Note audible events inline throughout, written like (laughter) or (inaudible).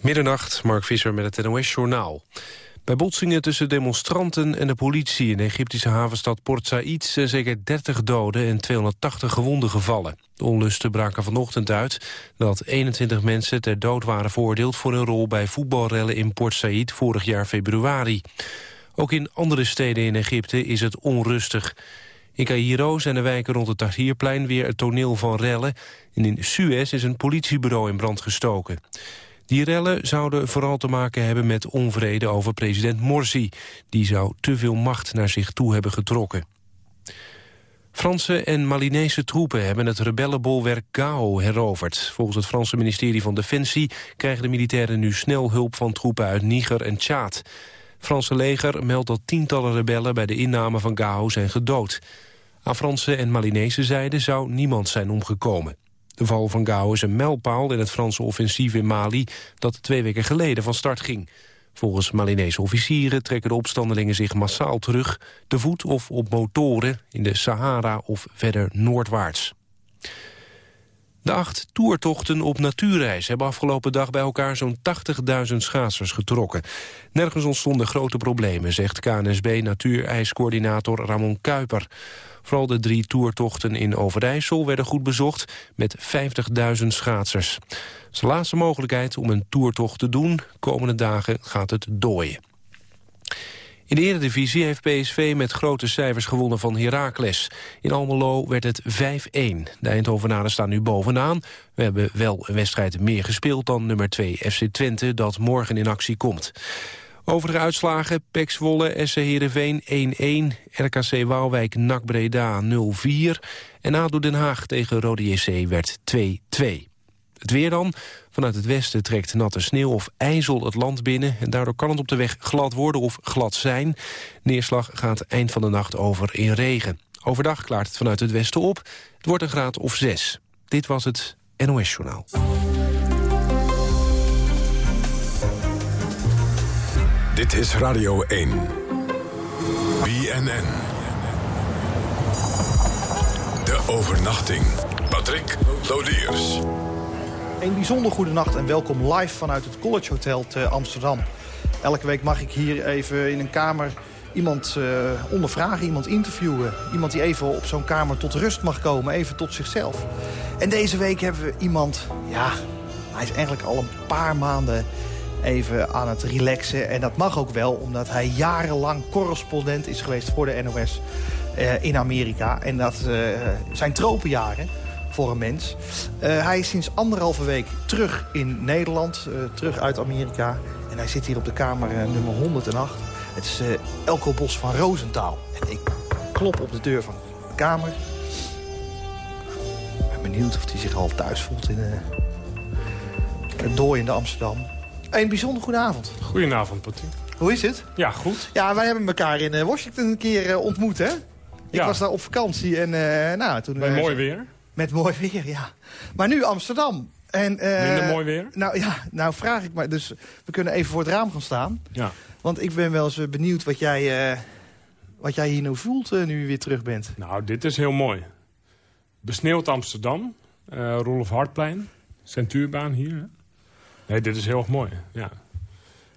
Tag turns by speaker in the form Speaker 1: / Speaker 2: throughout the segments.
Speaker 1: Middernacht, Mark Visser met het NOS-journaal. Bij botsingen tussen demonstranten en de politie in de Egyptische havenstad Port Said zijn zeker 30 doden en 280 gewonden gevallen. De onlusten braken vanochtend uit dat 21 mensen ter dood waren veroordeeld voor hun rol bij voetbalrellen in Port Said vorig jaar februari. Ook in andere steden in Egypte is het onrustig. In Cairo zijn de wijken rond het Tahrirplein weer het toneel van rellen. En in Suez is een politiebureau in brand gestoken. Die rellen zouden vooral te maken hebben met onvrede over president Morsi. Die zou te veel macht naar zich toe hebben getrokken. Franse en Malinese troepen hebben het rebellenbolwerk Gao heroverd. Volgens het Franse ministerie van Defensie krijgen de militairen nu snel hulp van troepen uit Niger en Tjaad. Franse leger meldt dat tientallen rebellen bij de inname van Gao zijn gedood. Aan Franse en Malinese zijde zou niemand zijn omgekomen. De val van Gao is een mijlpaal in het Franse offensief in Mali... dat twee weken geleden van start ging. Volgens Malinese officieren trekken de opstandelingen zich massaal terug... te voet of op motoren in de Sahara of verder noordwaarts. De acht toertochten op natuurreis hebben afgelopen dag bij elkaar zo'n 80.000 schaatsers getrokken. Nergens ontstonden grote problemen, zegt KNSB natuurijscoördinator Ramon Kuiper. Vooral de drie toertochten in Overijssel werden goed bezocht met 50.000 schaatsers. De laatste mogelijkheid om een toertocht te doen. Komende dagen gaat het dooien. In de Eredivisie heeft PSV met grote cijfers gewonnen van Heracles. In Almelo werd het 5-1. De Eindhovenaren staan nu bovenaan. We hebben wel een wedstrijd meer gespeeld dan nummer 2 FC Twente... dat morgen in actie komt. Overige uitslagen, PEC Zwolle, SC Heerenveen 1-1, RKC Waalwijk, NAC Breda 0-4... en ADO Den Haag tegen Rode JC werd 2-2. Het weer dan. Vanuit het westen trekt natte sneeuw of ijzel het land binnen... en daardoor kan het op de weg glad worden of glad zijn. Neerslag gaat eind van de nacht over in regen. Overdag klaart het vanuit het westen op. Het wordt een graad of 6. Dit was het NOS Journaal.
Speaker 2: Dit is Radio 1. BNN. De overnachting. Patrick Lodiers.
Speaker 3: Een bijzonder goede nacht en welkom live vanuit het College Hotel te Amsterdam. Elke week mag ik hier even in een kamer iemand uh, ondervragen, iemand interviewen. Iemand die even op zo'n kamer tot rust mag komen, even tot zichzelf. En deze week hebben we iemand, ja, hij is eigenlijk al een paar maanden even aan het relaxen. En dat mag ook wel, omdat hij jarenlang correspondent is geweest voor de NOS uh, in Amerika. En dat uh, zijn tropenjaren voor een mens. Uh, hij is sinds anderhalve week terug in Nederland, terug uit Amerika. En hij zit hier op de kamer nummer 108. Het is Elko Bos van Roosentaal. En ik klop op de deur van de kamer. Ik ben benieuwd of hij zich al thuis voelt in het dooiende Amsterdam. Een bijzonder goede avond.
Speaker 4: Goedenavond, Patrick.
Speaker 3: Hoe is het?
Speaker 4: Ja, goed.
Speaker 3: Ja, wij hebben elkaar in Washington een keer ontmoet, hè? Ik was daar op vakantie en uh, nou, toen...
Speaker 4: Met mooi weer.
Speaker 3: Met mooi weer, ja. Maar nu Amsterdam. En, uh,
Speaker 4: Minder mooi weer?
Speaker 3: Nou ja, nou vraag ik maar. Dus we kunnen even voor het raam gaan staan.
Speaker 4: Ja.
Speaker 3: Want ik ben wel eens benieuwd wat jij, uh, wat jij hier nou voelt nu je weer terug bent.
Speaker 4: Nou, dit is heel mooi. Besneeuwd Amsterdam. Rolf Hartplein. Centuurbaan hier. Nee, dit is heel erg mooi, ja.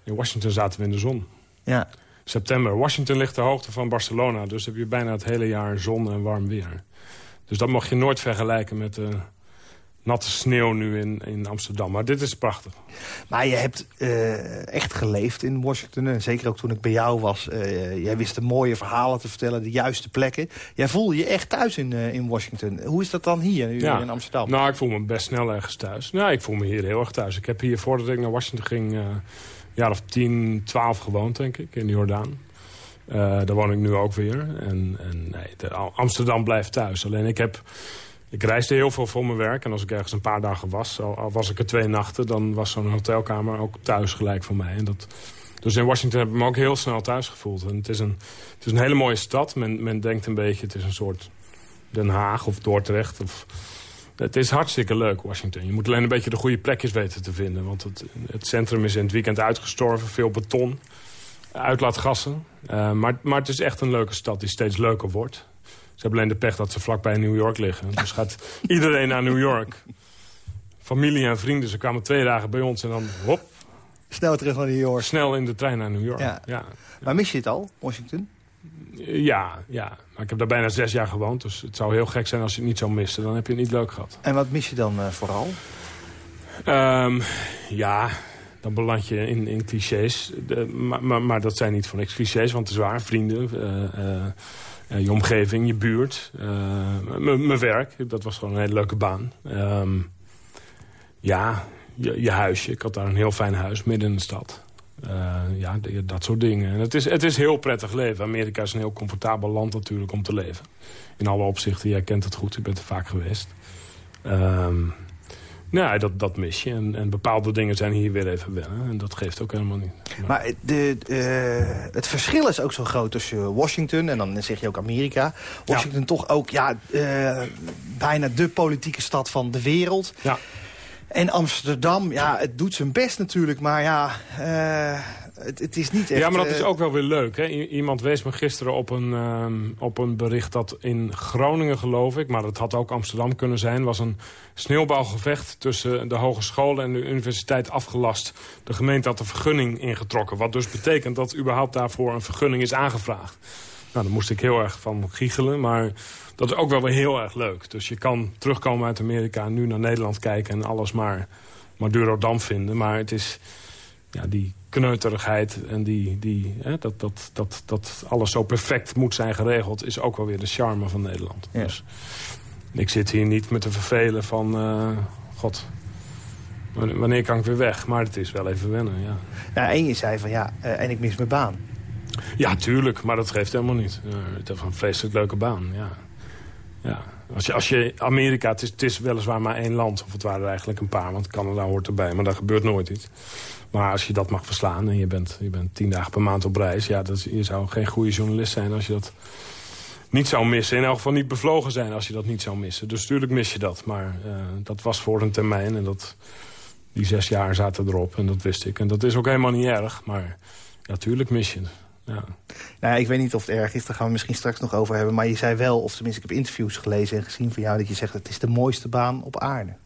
Speaker 4: In Washington zaten we in de zon.
Speaker 3: Ja.
Speaker 4: September. Washington ligt ter hoogte van Barcelona. Dus heb je bijna het hele jaar zon en warm weer. Dus dat mag je nooit vergelijken met de natte sneeuw nu in, in Amsterdam. Maar dit is prachtig.
Speaker 3: Maar je hebt uh, echt geleefd in Washington. En zeker ook toen ik bij jou was. Uh, jij wist de mooie verhalen te vertellen, de juiste plekken. Jij voelde je echt thuis in, uh, in Washington. Hoe is dat dan hier, nu ja. in Amsterdam?
Speaker 4: Nou, ik voel me best snel ergens thuis. Nou, ik voel me hier heel erg thuis. Ik heb hier, voordat ik naar Washington ging, een jaar of 10, 12 gewoond, denk ik, in de Jordaan. daar woon ik nu ook weer. En, en nee, de, Amsterdam blijft thuis. Alleen ik heb ik reisde heel veel voor mijn werk. En als ik ergens een paar dagen was, al, was ik er twee nachten... dan was zo'n hotelkamer ook thuis gelijk voor mij. En dat, dus in Washington heb ik me ook heel snel thuis gevoeld. En het is een, het is een hele mooie stad. Men, men denkt een beetje, het is een soort Den Haag of Dordrecht. Of, het is hartstikke leuk, Washington. Je moet alleen een beetje de goede plekjes weten te vinden. Want het, het centrum is in het weekend uitgestorven. Veel beton, uitlaatgassen. Uh, maar, maar het is echt een leuke stad die steeds leuker wordt. Ze hebben alleen de pech dat ze vlakbij New York liggen. Dus gaat iedereen naar New York. Familie en vrienden, ze kwamen twee dagen bij ons en dan hop,
Speaker 3: Snel terug naar New York.
Speaker 4: Snel in de trein naar New York, ja. ja.
Speaker 3: Maar mis je het al, Washington?
Speaker 4: Ja, ja. Maar ik heb daar bijna zes jaar gewoond. Dus het zou heel gek zijn als je het niet zou missen. Dan heb je het niet leuk gehad.
Speaker 3: En wat mis je dan uh, vooral?
Speaker 4: Um, ja, dan beland je in, in clichés. De, maar, maar, maar, dat zijn niet voor niks clichés, want het is waar. Vrienden, uh, uh, je omgeving, je buurt, mijn werk. Dat was gewoon een hele leuke baan. Um, ja, je, je, huisje. Ik had daar een heel fijn huis midden in de stad. ja, dat soort dingen. En het, is, het is heel prettig leven. Amerika is een heel comfortabel land natuurlijk om te leven. In alle opzichten. Jij kent het goed, je bent er vaak geweest. Um, nou, dat, dat mis je. En, en, bepaalde dingen zijn hier weer even wennen. En dat geeft ook helemaal niet.
Speaker 3: Maar, de, uh, het verschil is ook zo groot tussen Washington en dan zeg je ook Amerika. Washington toch ook ja, uh, bijna de politieke stad van de wereld.
Speaker 4: Ja.
Speaker 3: En Amsterdam, ja, het doet zijn best natuurlijk. Maar ja, uh, het, het, is niet echt...
Speaker 4: Ja, maar dat is eh, ook wel weer leuk. Hè? Iemand wees me gisteren op een, uh, op een bericht dat in Groningen, geloof ik... maar het had ook Amsterdam kunnen zijn... was een sneeuwbalgevecht tussen de hogescholen en de universiteit afgelast. De gemeente had een vergunning ingetrokken. Wat dus betekent dat überhaupt daarvoor een vergunning is aangevraagd. Nou, daar moest ik heel erg van giechelen, maar dat is ook wel weer heel erg leuk. Dus je kan terugkomen uit Amerika, nu naar Nederland kijken... en alles maar Madurodam vinden. Maar het is ja, die kneuterigheid en die, die, hè, dat, dat, dat, dat alles zo perfect moet zijn geregeld... is ook wel weer de charme van Nederland. Dus ik zit hier niet met te vervelen van... Uh, God, wanneer kan ik weer weg? Maar het is wel even wennen, ja.
Speaker 3: ja en je zei van ja, uh, en ik mis mijn baan.
Speaker 4: Ja, tuurlijk, maar dat geeft helemaal niet. Uh, het is een vreselijk leuke baan, ja. ja. Als je, als je Amerika, het is, het is weliswaar maar één land. Of het waren er eigenlijk een paar, want Canada hoort erbij. Maar daar gebeurt nooit iets. Maar als je dat mag verslaan en je bent, je bent tien dagen per maand op reis... ja, dat, je zou geen goede journalist zijn als je dat niet zou missen. In elk geval niet bevlogen zijn als je dat niet zou missen. Dus natuurlijk mis je dat. Maar uh, dat was voor een termijn en dat, die zes jaar zaten erop. En dat wist ik. En dat is ook helemaal niet erg. Maar ja, tuurlijk mis je ja.
Speaker 3: Nou, ik weet niet of het erg is, daar gaan we misschien straks nog over hebben. Maar je zei wel, of tenminste ik heb interviews gelezen en gezien van jou... dat je zegt het is de mooiste baan op aarde.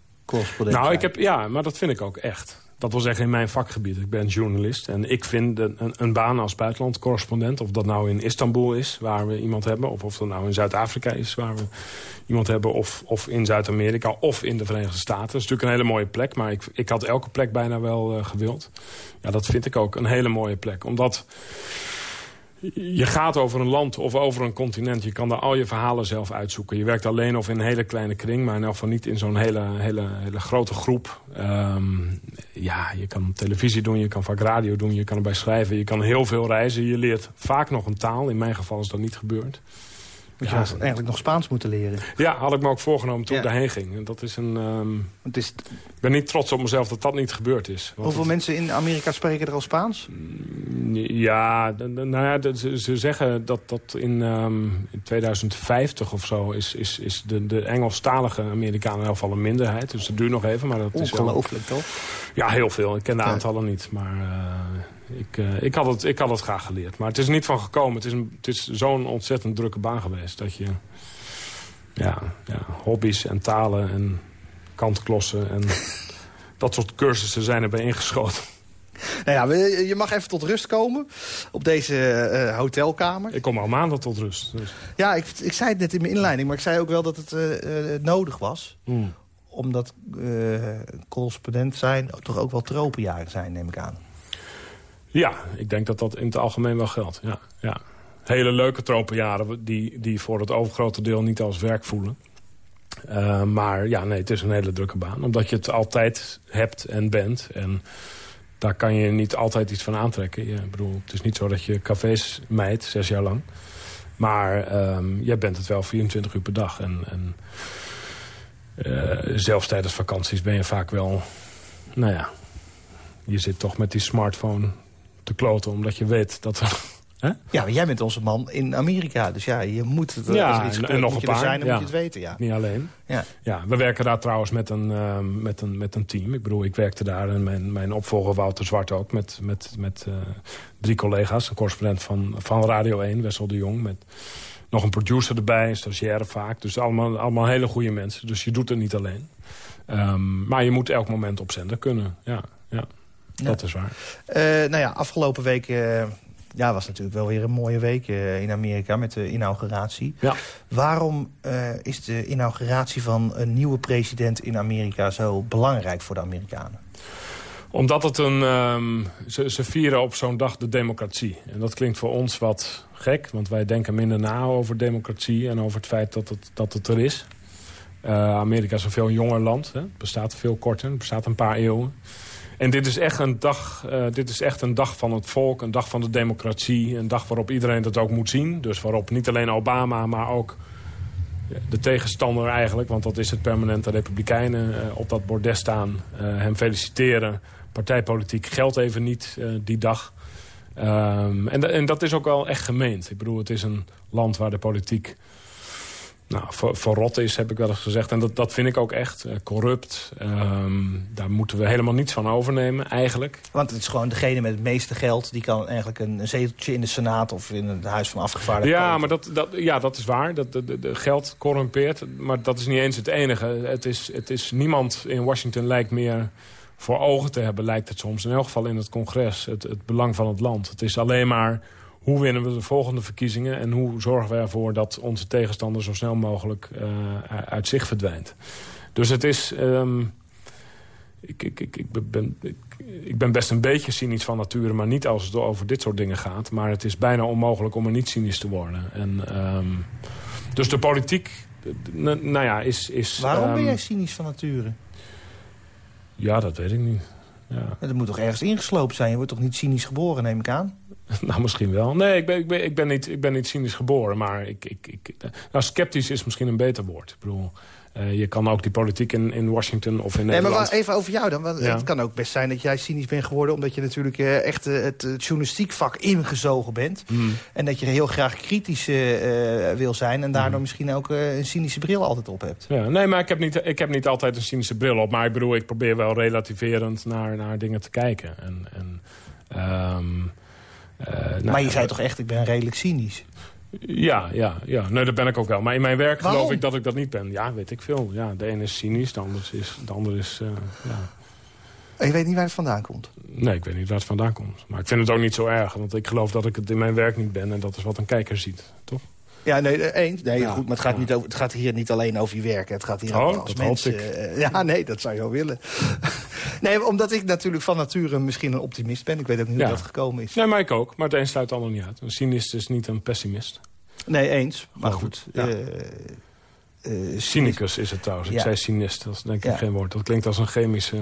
Speaker 4: Nou, ik heb, ja, maar dat vind ik ook echt. Dat wil zeggen in mijn vakgebied. Ik ben journalist en ik vind een, een baan als buitenlandcorrespondent... of dat nou in Istanbul is, waar we iemand hebben... of of dat nou in Zuid-Afrika is, waar we iemand hebben... of, of in Zuid-Amerika of in de Verenigde Staten. Dat is natuurlijk een hele mooie plek, maar ik, ik had elke plek bijna wel uh, gewild. Ja, dat vind ik ook een hele mooie plek. Omdat je gaat over een land of over een continent. Je kan daar al je verhalen zelf uitzoeken. Je werkt alleen of in een hele kleine kring, maar in elk geval niet in zo'n hele, hele, hele grote groep. Um, ja, je kan televisie doen, je kan vaak radio doen, je kan erbij schrijven. Je kan heel veel reizen. Je leert vaak nog een taal. In mijn geval is dat niet gebeurd.
Speaker 3: Want je had eigenlijk nog Spaans moeten leren.
Speaker 4: Ja, had ik me ook voorgenomen toen ik daarheen ging. En dat is een... Um, het is... Ik ben niet trots op mezelf dat dat niet gebeurd is.
Speaker 3: Hoeveel mensen in Amerika spreken er al Spaans?
Speaker 4: Mm, ja, nou ja, ze zeggen dat, dat in, um, in 2050 of zo... is, is, is de, de Engelstalige Amerikanen in ieder geval een minderheid. Dus dat duurt nog even. Maar dat
Speaker 3: Ongelooflijk,
Speaker 4: is
Speaker 3: toch?
Speaker 4: Ja, heel veel. Ik ken de aantallen niet. Maar uh, ik, uh, ik, had het, ik had het graag geleerd. Maar het is er niet van gekomen. Het is, een, het is zo'n ontzettend drukke baan geweest. Dat je ja, ja, hobby's en talen en kantklossen en (laughs) dat soort cursussen zijn erbij ingeschoten.
Speaker 3: Nou ja, je mag even tot rust komen op deze uh, hotelkamer.
Speaker 4: Ik kom al maanden tot rust. Dus.
Speaker 3: Ja, ik, ik zei het net in mijn inleiding, maar ik zei ook wel dat het uh, uh, nodig was.
Speaker 4: Hmm.
Speaker 3: Omdat correspondent zijn toch ook wel tropenjaren zijn, neem ik aan.
Speaker 4: Ja, ik denk dat dat in het algemeen wel geldt. Ja, ja. Hele leuke tropenjaren die, die voor het overgrote deel niet als werk voelen. Uh, maar ja, nee, het is een hele drukke baan. Omdat je het altijd hebt en bent. En daar kan je niet altijd iets van aantrekken. Je, bedoel, het is niet zo dat je cafés mijt, zes jaar lang. Maar um, jij bent het wel 24 uur per dag. En, en uh, zelfs tijdens vakanties ben je vaak wel... Nou ja, je zit toch met die smartphone te kloten... omdat je weet dat er (laughs)
Speaker 3: ja, maar jij bent onze man in Amerika. Dus ja, je moet het
Speaker 4: ja, als en, nog een paar.
Speaker 3: zijn, dan
Speaker 4: ja.
Speaker 3: moet je het weten. Ja.
Speaker 4: Niet alleen.
Speaker 3: Ja.
Speaker 4: Ja, we werken daar trouwens met een, uh, met een, met een team. Ik bedoel, ik werkte daar en mijn, mijn opvolger Wouter Zwart ook... met, met, met uh, drie collega's. Een correspondent van, van Radio 1, Wessel de Jong... met nog een producer erbij, een stagiaire vaak. Dus allemaal, allemaal hele goede mensen. Dus je doet het niet alleen. Um, maar je moet elk moment op zender kunnen, ja. Dat is waar.
Speaker 3: nou ja, afgelopen week ja, was natuurlijk wel weer een mooie week in Amerika met de inauguratie.
Speaker 4: Ja.
Speaker 3: Waarom is de inauguratie van een nieuwe president in Amerika zo belangrijk voor de Amerikanen?
Speaker 4: Omdat het een... Um, ze, ze, vieren op zo'n dag de democratie. En dat klinkt voor ons wat gek. Want wij denken minder na over democratie... en over het feit dat het, dat het er is. Uh, Amerika is een veel jonger land. Hè. Het bestaat veel korter. Het bestaat een paar eeuwen. En dit is, echt een dag, uh, dit is echt een dag van het volk. Een dag van de democratie. Een dag waarop iedereen dat ook moet zien. Dus waarop niet alleen Obama, maar ook de tegenstander eigenlijk... want dat is het permanente republikeinen uh, op dat bordes staan. hem feliciteren partijpolitiek geldt even niet die dag. Um, en, en, dat is ook wel echt gemeend. Ik bedoel, het is een land waar de politiek nou, ver, verrot is, heb ik wel eens gezegd. En dat, dat vind ik ook echt uh, corrupt. Um, daar moeten we helemaal niets van overnemen, eigenlijk.
Speaker 3: Want het is gewoon degene met het meeste geld... die kan eigenlijk een, een zeteltje in de Senaat of in het Huis van Afgevaardigden
Speaker 4: Ja, maar dat, dat, ja, dat is waar. Dat, de, de, geld corrumpeert. Maar dat is niet eens het enige. Het is, het is, niemand in Washington lijkt meer voor ogen te hebben, lijkt het soms. In elk geval in het congres, het, het belang van het land. Het is alleen maar hoe winnen we de volgende verkiezingen... en hoe zorgen we ervoor dat onze tegenstander zo snel mogelijk uh, uit zich verdwijnt. Dus het is... Um, ik, ik, ik, ik, ben, ik, ik, ben best een beetje cynisch van nature... maar niet als het over dit soort dingen gaat. Maar het is bijna onmogelijk om er niet cynisch te worden. En, um, dus de politiek, nou ja, is... is
Speaker 3: Waarom um, ben jij cynisch van nature?
Speaker 4: Ja, dat weet ik niet. Ja.
Speaker 3: Dat moet toch ergens ingesloopt zijn? Je wordt toch niet cynisch geboren, neem ik aan? (laughs)
Speaker 4: nou, misschien wel. Nee, ik ben, ik ben, ik ben, niet, ik ben niet cynisch geboren. Maar ik, ik, ik, nou, sceptisch is misschien een beter woord. Ik bedoel, uh, je kan ook die politiek in, in Washington of in
Speaker 3: nee,
Speaker 4: Nederland...
Speaker 3: maar even over jou dan. Want ja. Het kan ook best zijn dat jij cynisch bent geworden... omdat je natuurlijk uh, echt uh, het journalistiek vak ingezogen bent.
Speaker 4: Mm.
Speaker 3: En dat je heel graag kritisch wil zijn... en daardoor mm. misschien ook een cynische bril altijd op hebt.
Speaker 4: Ja, nee, maar ik heb, niet, ik heb niet altijd een cynische bril op. Maar ik bedoel, ik probeer wel relativerend naar, naar dingen te kijken. En... en um,
Speaker 3: nou, maar je zei toch echt, ik ben redelijk cynisch?
Speaker 4: Ja, ja, ja. Nee, dat ben ik ook wel. Maar in mijn werk Waarom? geloof ik dat ik dat niet ben. Ja, weet ik veel. Ja, de ene is cynisch, de ander is... De ander is uh, ja.
Speaker 3: Je weet niet waar het vandaan komt?
Speaker 4: Nee, ik weet niet waar het vandaan komt. Maar ik vind het ook niet zo erg. Want ik geloof dat ik het in mijn werk niet ben. En dat is wat een kijker ziet, toch?
Speaker 3: Ja, nee, eens. Nee, ja, goed, maar het gaat, niet over, het gaat hier niet alleen over je werk. Het gaat hier
Speaker 4: oh,
Speaker 3: als mensen. Uh, (laughs) ja, nee, dat zou je wel willen. (laughs) nee, omdat ik natuurlijk van nature misschien een optimist ben. Ik weet ook niet hoe dat gekomen is.
Speaker 4: Nee, maar ik ook. Maar het een sluit het ander niet uit. Een cynist is niet een pessimist.
Speaker 3: Nee, eens. Maar goed. Ja. Uh,
Speaker 4: uh, Cynicus is het trouwens. Ik zei cynist. Dat is denk ik geen woord. Dat klinkt als een chemische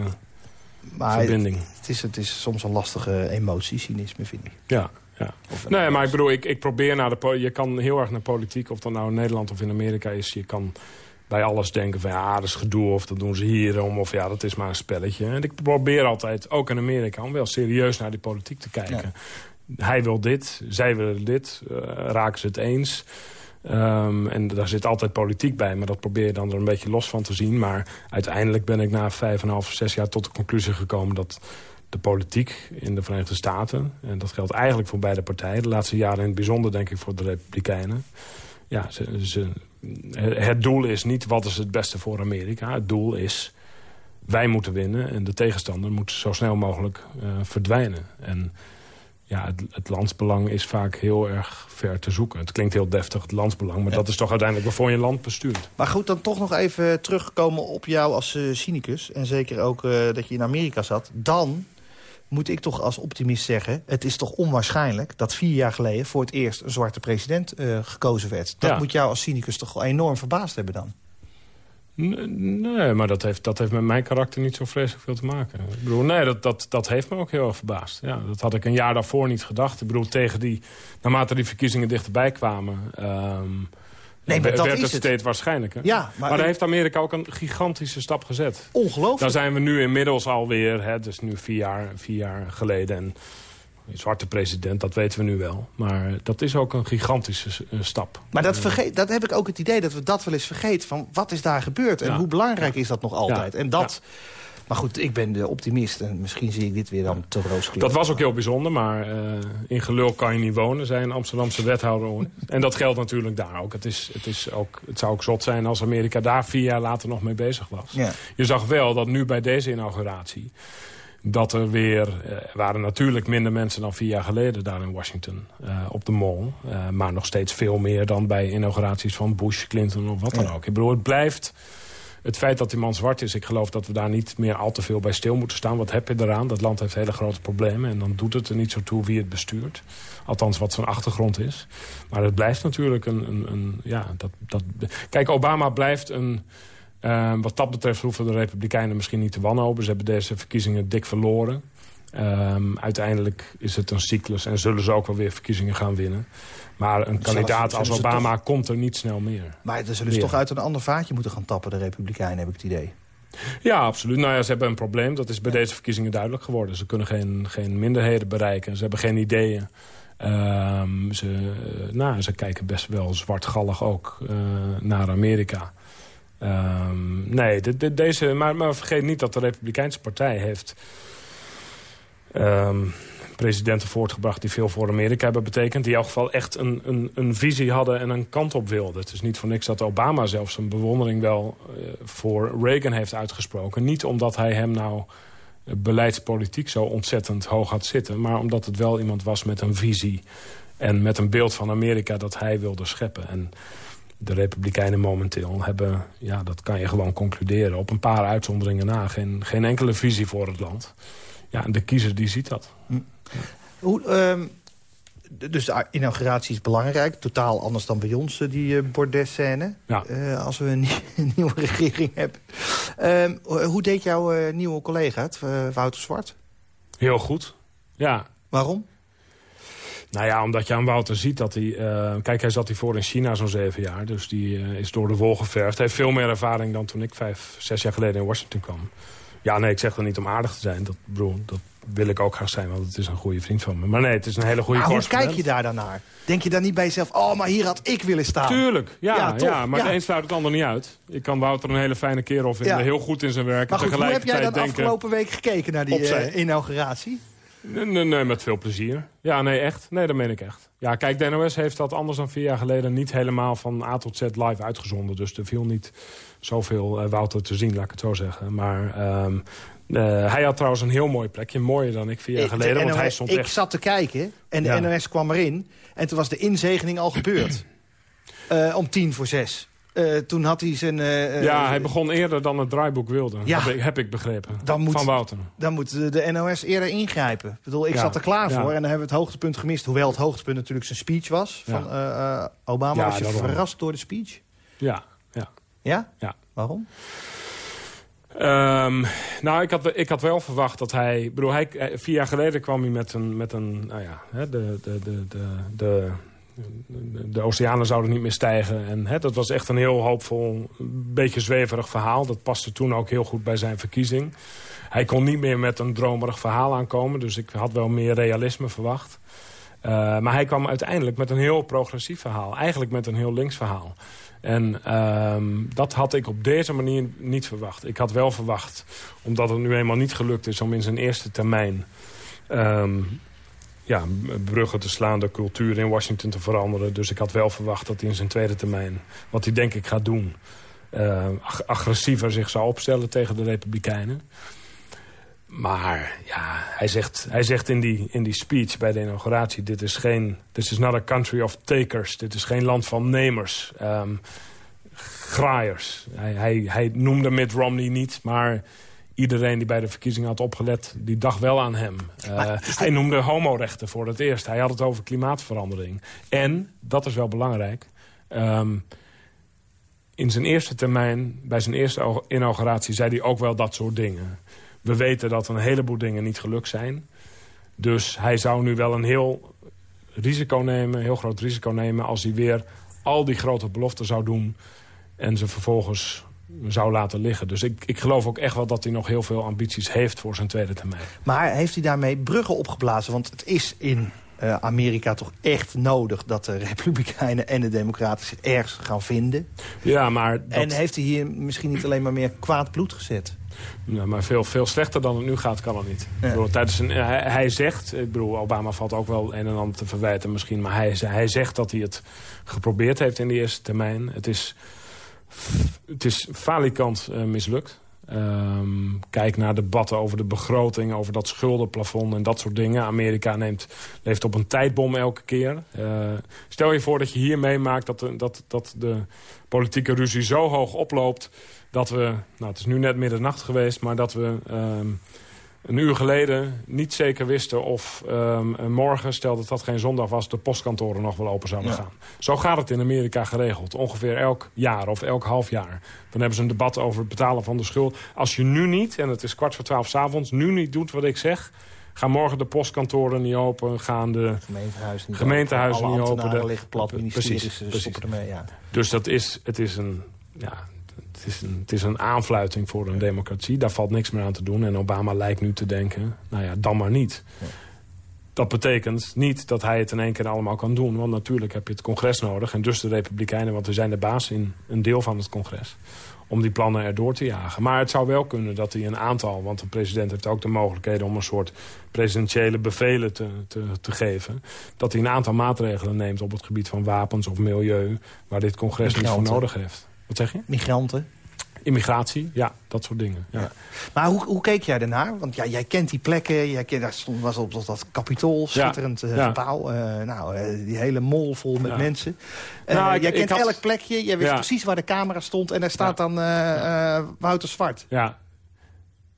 Speaker 4: maar verbinding.
Speaker 3: Het, is, het is soms een lastige emotie, cynisme, vind ik.
Speaker 4: Ja, ja. Nee, maar ik bedoel, ik, ik probeer naar de... Je kan heel erg naar politiek, of dat nou in Nederland of in Amerika is. Je kan bij alles denken van ja, dat is gedoe of dat doen ze hierom. Of ja, dat is maar een spelletje. En ik probeer altijd, ook in Amerika, om wel serieus naar die politiek te kijken. Hij wil dit, zij willen dit, uh, raken ze het eens... Um, en daar zit altijd politiek bij, maar dat probeer je dan er een beetje los van te zien. Maar uiteindelijk ben ik na vijf en half, zes jaar tot de conclusie gekomen... dat de politiek in de Verenigde Staten... en dat geldt eigenlijk voor beide partijen... de laatste jaren in het bijzonder denk ik voor de Republikeinen... ja, ze, ze, het doel is niet wat is het beste voor Amerika. Het doel is wij moeten winnen en de tegenstander moet zo snel mogelijk uh, verdwijnen. En ja, het, het, landsbelang is vaak heel erg ver te zoeken. Het klinkt heel deftig, het landsbelang. Maar dat is toch uiteindelijk waarvoor je land bestuurt.
Speaker 3: Maar goed, dan toch nog even terugkomen op jou als uh, cynicus. En zeker ook uh, dat je in Amerika zat. Dan moet ik toch als optimist zeggen... het is toch onwaarschijnlijk dat vier jaar geleden... voor het eerst een zwarte president uh, gekozen werd. Dat ja. moet jou als cynicus toch enorm verbaasd hebben dan?
Speaker 4: Nee, maar dat heeft, dat heeft met mijn karakter niet zo vreselijk veel te maken. Ik bedoel, nee, dat, dat, dat heeft me ook heel erg verbaasd. Ja, dat had ik een jaar daarvoor niet gedacht. Ik bedoel, tegen die, naarmate die verkiezingen dichterbij kwamen... Um,
Speaker 3: Nee, maar dat
Speaker 4: werd
Speaker 3: het
Speaker 4: steeds waarschijnlijker.
Speaker 3: Ja,
Speaker 4: maar, maar daar heeft Amerika ook een gigantische stap gezet.
Speaker 3: Ongelooflijk.
Speaker 4: Daar zijn we nu inmiddels alweer, hè, dus nu vier jaar, vier jaar geleden... En een zwarte president, dat weten we nu wel. Maar dat is ook een gigantische stap.
Speaker 3: Maar dat, vergeet, dat heb ik ook het idee dat we dat wel eens vergeten. Van wat is daar gebeurd en ja. hoe belangrijk ja. is dat nog altijd? En dat... Maar goed, ik ben de optimist en misschien zie ik dit weer dan te rooskleurig.
Speaker 4: Dat was ook heel bijzonder, maar uh, in gelul kan je niet wonen, zei een Amsterdamse wethouder. (laughs) en dat geldt natuurlijk daar ook. Het, is, het, is ook. het zou ook zot zijn als Amerika daar vier jaar later nog mee bezig was.
Speaker 3: Ja.
Speaker 4: Je zag wel dat nu bij deze inauguratie dat er weer... Er waren natuurlijk minder mensen dan vier jaar geleden daar in Washington op de mall. maar nog steeds veel meer dan bij inauguraties van Bush, Clinton of wat dan ook. Ik bedoel, het blijft het feit dat die man zwart is, ik geloof dat we daar niet meer al te veel bij stil moeten staan. Wat heb je eraan? Dat land heeft hele grote problemen. En dan doet het er niet zo toe wie het bestuurt. Althans, wat zijn achtergrond is. Maar het blijft natuurlijk een... een, een ja, dat, dat, kijk, Obama blijft een... Uh, wat dat betreft hoeven de Republikeinen misschien niet te wanhopen. Ze hebben deze verkiezingen dik verloren. Um, uiteindelijk is het een cyclus en zullen ze ook wel weer verkiezingen gaan winnen. Maar een kandidaat als Obama komt er niet snel meer.
Speaker 3: Maar dan zullen ze toch uit een ander vaatje moeten gaan tappen, de Republikeinen, heb ik het idee.
Speaker 4: Ja, absoluut. Nou ja, ze hebben een probleem. Dat is bij deze verkiezingen duidelijk geworden. Ze kunnen geen, geen minderheden bereiken. Ze hebben geen ideeën. Um, ze, nou, ze kijken best wel zwartgallig ook uh, naar Amerika. Um, nee, de, de, deze, maar, maar vergeet niet dat de Republikeinse Partij heeft... Um, presidenten voortgebracht die veel voor Amerika hebben betekend. Die in elk geval echt een, een, een visie hadden en een kant op wilden. Het is niet voor niks dat Obama zelfs een bewondering wel uh, voor Reagan heeft uitgesproken. Niet omdat hij hem nou uh, beleidspolitiek zo ontzettend hoog had zitten. Maar omdat het wel iemand was met een visie. En met een beeld van Amerika dat hij wilde scheppen. En de Republikeinen momenteel hebben, ja, dat kan je gewoon concluderen... op een paar uitzonderingen na, geen, geen enkele visie voor het land. Ja, en de kiezer die ziet dat. Hm.
Speaker 3: Hoe, um, dus de inauguratie is belangrijk. Totaal anders dan bij ons, eh, die uh, bordesscène. Ja. Uh, als we een, (laughs) een, nieuwe regering hebben. Um, hoe deed jouw nieuwe collega het, Wouter Zwart?
Speaker 4: Heel goed, ja.
Speaker 3: Waarom?
Speaker 4: Nou ja, omdat je aan Wouter ziet dat hij... Uh, kijk, hij zat hiervoor in China zo'n zeven jaar. Dus die uh, is door de wol geverfd. Hij heeft veel meer ervaring dan toen ik vijf, zes jaar geleden in Washington kwam. Ja, nee, ik zeg dat niet om aardig te zijn. Dat, dat wil ik ook graag zijn, want het is een goede vriend van me. Maar nee, het is een hele goede
Speaker 3: maar hoe kijk je daar dan naar? Denk je dan niet bij jezelf, oh, maar hier had ik willen staan?
Speaker 4: Tuurlijk, ja, ja, maar ja. de een sluit het ander niet uit. Ik kan Wouter een hele fijne kerel vinden, heel goed in zijn werk.
Speaker 3: Maar goed, hoe heb jij dan denken, afgelopen week gekeken naar die uh, inauguratie?
Speaker 4: Nee, nee, nee, met veel plezier. Ja, nee, echt. Nee, dat meen ik echt. Ja, kijk, de NOS heeft dat anders dan vier jaar geleden... niet helemaal van A tot Z live uitgezonden. Dus er viel niet zoveel uh, Wouter te zien, laat ik het zo zeggen. Maar um, uh, hij had trouwens een heel mooi plekje. Mooier dan ik vier jaar geleden. want hij stond
Speaker 3: ik
Speaker 4: echt...
Speaker 3: zat te kijken en de ja. NOS kwam erin. En toen was de inzegening al gebeurd. uh, (clears throat) om tien voor zes. Uh, toen had hij zijn... Uh,
Speaker 4: ja, hij begon eerder dan het draaiboek wilde. Ja, heb, ik, heb ik begrepen. Dan moet, van Wouter.
Speaker 3: Dan moet de, NOS eerder ingrijpen. Ik bedoel, ik ja. zat er klaar voor en dan hebben we het hoogtepunt gemist. Hoewel het hoogtepunt natuurlijk zijn speech was van uh, Obama. was je verrast door de speech?
Speaker 4: Ja, ja.
Speaker 3: Ja?
Speaker 4: Ja.
Speaker 3: Waarom?
Speaker 4: Um, nou, ik had, ik had wel verwacht dat hij... Bedoel, hij vier jaar geleden kwam hij met een... Met een nou ja, de, de, de, de, de, de oceanen zouden niet meer stijgen. En hè, dat was echt een heel hoopvol, beetje zweverig verhaal. Dat paste toen ook heel goed bij zijn verkiezing. Hij kon niet meer met een dromerig verhaal aankomen. Dus ik had wel meer realisme verwacht. Uh, maar hij kwam uiteindelijk met een heel progressief verhaal. Eigenlijk met een heel links verhaal. En um, dat had ik op deze manier niet verwacht. Ik had wel verwacht, omdat het nu eenmaal niet gelukt is... om in zijn eerste termijn um, ja, bruggen te slaan... de cultuur in Washington te veranderen. Dus ik had wel verwacht dat hij in zijn tweede termijn... wat hij denk ik gaat doen... Uh, agressiever zich zou opstellen tegen de Republikeinen. Maar ja, hij zegt, hij zegt in, die, in die speech bij de inauguratie... dit is geen, this is not a country of takers. Dit is geen land van nemers. Um, graaiers. Hij, hij, hij noemde Mitt Romney niet, maar iedereen die bij de verkiezingen had opgelet... die dacht wel aan hem. Uh, hij noemde homorechten voor het eerst. Hij had het over klimaatverandering. En, dat is wel belangrijk... Um, in zijn eerste termijn, bij zijn eerste inauguratie... zei hij ook wel dat soort dingen. We weten dat een heleboel dingen niet gelukt zijn. Dus hij zou nu wel een heel risico nemen, heel groot risico nemen... als hij weer al die grote beloften zou doen... en ze vervolgens zou laten liggen. Dus ik, ik geloof ook echt wel dat hij nog heel veel ambities heeft voor zijn tweede termijn.
Speaker 3: Maar heeft hij daarmee bruggen opgeblazen? Want het is in uh, Amerika toch echt nodig... dat de Republikeinen en de Democraten zich ergens gaan vinden.
Speaker 4: Ja, maar...
Speaker 3: Dat... En heeft hij hier misschien niet alleen maar meer kwaad bloed gezet?
Speaker 4: Ja, maar veel, veel slechter dan het nu gaat, kan het niet. Ja. Bedoel, tijdens een, hij, hij, zegt, ik bedoel, Obama valt ook wel een en ander te verwijten misschien... maar hij, hij zegt dat hij het geprobeerd heeft in de eerste termijn. Het is, het is falikant uh, mislukt. Ehm, kijk naar debatten over de begroting, over dat schuldenplafond en dat soort dingen. Amerika neemt, leeft op een tijdbom elke keer. Uh, stel je voor dat je hier meemaakt dat de, dat, dat de politieke ruzie zo hoog oploopt... dat we, nou het is nu net middernacht geweest, maar dat we... Ehm, een uur geleden niet zeker wisten of um, morgen, stel dat dat geen zondag was... de postkantoren nog wel open zouden gaan. Zo gaat het in Amerika geregeld. Ongeveer elk jaar of elk half jaar. Dan hebben ze een debat over het betalen van de schuld. Als je nu niet, en het is kwart voor twaalf s avonds... nu niet doet wat ik zeg... Gaan morgen de postkantoren niet open, gaan de
Speaker 3: gemeentehuizen niet
Speaker 4: gemeentehuizen
Speaker 3: open.
Speaker 4: Niet open.
Speaker 3: liggen plat, precies, precies. ermee. Ja.
Speaker 4: Dus dat is, het is een, ja, het is, een, het is een aanfluiting voor een democratie. Daar valt niks meer aan te doen. En Obama lijkt nu te denken, nou ja, dan maar niet. Dat betekent niet dat hij het in één keer allemaal kan doen. Want natuurlijk heb je het congres nodig. En dus de Republikeinen, want we zijn de baas in een deel van het congres. Om die plannen erdoor te jagen. Maar het zou wel kunnen dat hij een aantal... want de president heeft ook de mogelijkheden om een soort presidentiële bevelen te, te, te geven. Dat hij een aantal maatregelen neemt op het gebied van wapens of milieu... waar dit congres niet voor nodig heeft. Wat zeg je?
Speaker 3: Migranten.
Speaker 4: Immigratie, ja, dat soort dingen. Ja.
Speaker 3: Maar hoe, hoe keek jij ernaar? Want ja, jij kent die plekken, jij kent, daar stond, was op dat kapitool, schitterend uh, gebouw. Uh, nou, uh, die hele mol vol met mensen. Nou, jij kent elk plekje, jij wist precies waar de camera stond... en daar staat dan Wouter Zwart.
Speaker 4: Ja,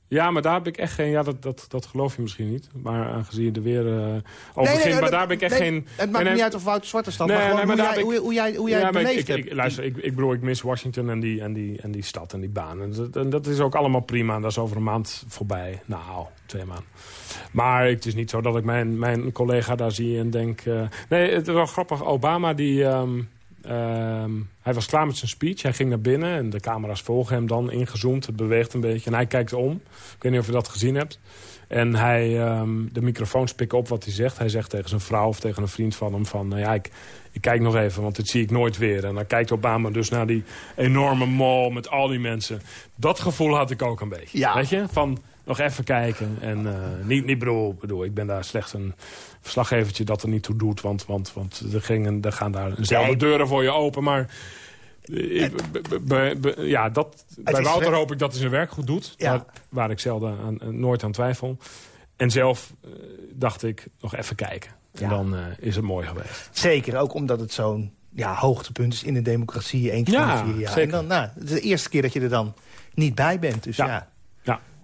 Speaker 4: ja, maar daar heb ik echt geen... Ja, dat, dat, dat geloof je misschien niet. Maar aangezien de weer uh, over nee, maar daar heb ik echt geen...
Speaker 3: Het maakt niet uit of Wouter Zwarte stad, nee, maar gewoon hoe, jij, hoe, hoe, jij, hoe jij ja, het beleefd
Speaker 4: ik, ik, luister, ik, ik bedoel, ik mis Washington en die, en die, en die stad en die baan. En dat, en dat is ook allemaal prima. Dat is over een maand voorbij. Nou, twee maanden. Maar het is niet zo dat ik mijn, mijn collega daar zie en denk... Uh, nee, het is wel grappig. Obama die... Um, Ehm, hij was klaar met zijn speech. Hij ging naar binnen en de camera's volgen hem dan ingezoomd. Het beweegt een beetje en hij kijkt om. Ik weet niet of je dat gezien hebt. En hij, ehm, de microfoons pikken op wat hij zegt. Hij zegt tegen zijn vrouw of tegen een vriend van hem van... Nou ja, ik, ik kijk nog even, want dit zie ik nooit weer. En dan kijkt Obama dus naar die enorme mall met al die mensen. Dat gevoel had ik ook een beetje. Ja. Weet je? Van nog even kijken. En uh, niet, niet bedoel, bedoel, ik ben daar slechts een verslaggevertje dat er niet toe doet. Want, want, want er, gingen, er gaan daar dezelfde deuren voor je open. Maar ik, ja, dat, bij Wouter hoop ik dat hij zijn werk goed doet. Waar, waar, ik zelden aan, nooit aan twijfel. En zelf uh, dacht ik, nog even kijken. En dan uh, is het mooi geweest.
Speaker 3: Zeker, ook omdat het zo'n ja, hoogtepunt is in de democratie. Eén keer ja, vier jaar. Zeker. En dan, nou, het is de eerste keer dat je er dan niet bij bent. Dus ja.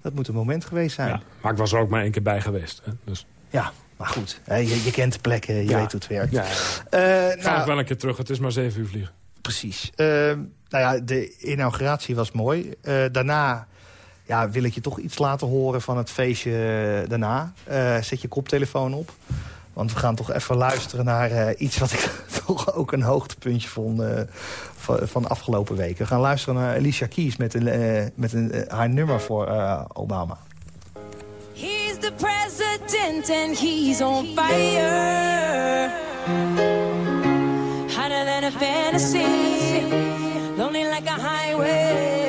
Speaker 3: Dat moet een moment geweest zijn. Ja,
Speaker 4: maar ik was er ook maar één keer bij geweest. Hè? Dus.
Speaker 3: Ja, maar goed, je, je, kent de plekken, je weet hoe het werkt. Ja,
Speaker 4: ja. Uh, nou, wel een keer terug, het is maar zeven uur vliegen.
Speaker 3: Precies. Uh, nou ja, de inauguratie was mooi. Uh, daarna ja, wil ik je toch iets laten horen van het feestje daarna. zet je koptelefoon op. Want we gaan toch even luisteren naar iets wat ik toch (laughs) ook een hoogtepuntje vond van, van de afgelopen weken. We gaan luisteren naar Alicia Keys met, een, met een, haar nummer voor Obama.
Speaker 5: He's the president and he's on fire. Hotter than a fantasy, lonely like a highway.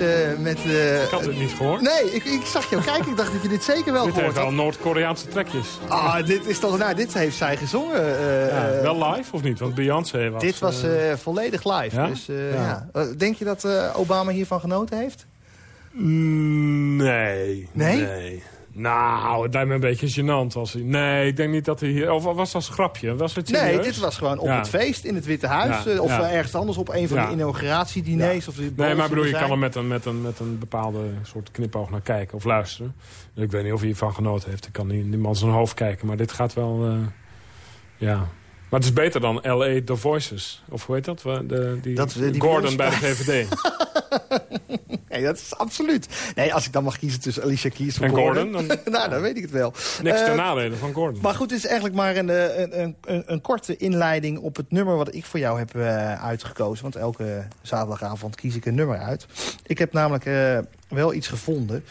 Speaker 3: Uh, met, uh,
Speaker 4: ik had het niet gehoord.
Speaker 3: Nee, ik, ik zag jou kijken. Ik dacht dat je dit zeker wel
Speaker 4: dit
Speaker 3: gehoord
Speaker 4: had. Dit heeft wel Noord-Koreaanse trekjes.
Speaker 3: Ah, dit is toch... Nou, dit heeft zij gezongen. Uh,
Speaker 4: ja, wel live of niet? Want Beyoncé was...
Speaker 3: Dit was volledig live. Ja? Dus, ja. Denk je dat Obama hiervan genoten heeft?
Speaker 4: Mm, nee. Nee? Nee. Nou, het lijkt me een beetje gênant. Als hij... Nee, ik denk niet dat hij hier... Of was dat een grapje? Was het
Speaker 3: nee, dit was gewoon op het feest in het Witte Huis. Eh, of eh, ergens anders op een van de inauguratiediners. Of
Speaker 4: nee, maar bedoel, je kan er met een, met, een, met een bepaalde soort knipoog naar kijken of luisteren. Ik weet niet of hij hiervan genoten heeft. Ik kan niet in man zijn hoofd kijken. Maar dit gaat wel... Uh, ja, maar het is beter dan L.A. The Voices. Of hoe heet dat? De, die, dat die Gordon bij de VVD. (laughs)
Speaker 3: Nee, dat is absoluut. Nee, als ik dan mag kiezen tussen Alicia Keys
Speaker 4: En Gordon, dan- (laughs)
Speaker 3: nou, dan weet ik het wel.
Speaker 4: Niks
Speaker 3: Eh,
Speaker 4: ten nadele van Gordon.
Speaker 3: Maar goed, het is eigenlijk maar een, eh, een, een, een, een korte inleiding op het nummer wat ik voor jou heb eh, uitgekozen. Want elke zaterdagavond kies ik een nummer uit. Ik heb namelijk eh, wel iets gevonden.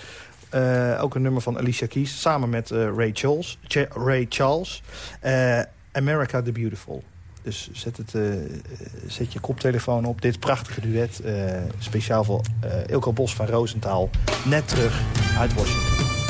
Speaker 3: Eh, ook een nummer van Alicia Keys, samen met eh, Ray Charles. Ch- Ray Charles. Eh, America the Beautiful. Dus zet, het, eh, zet je koptelefoon op. Dit prachtige duet. eh, speciaal voor eh Ilko Bos van Roosentaal. Net terug uit Washington.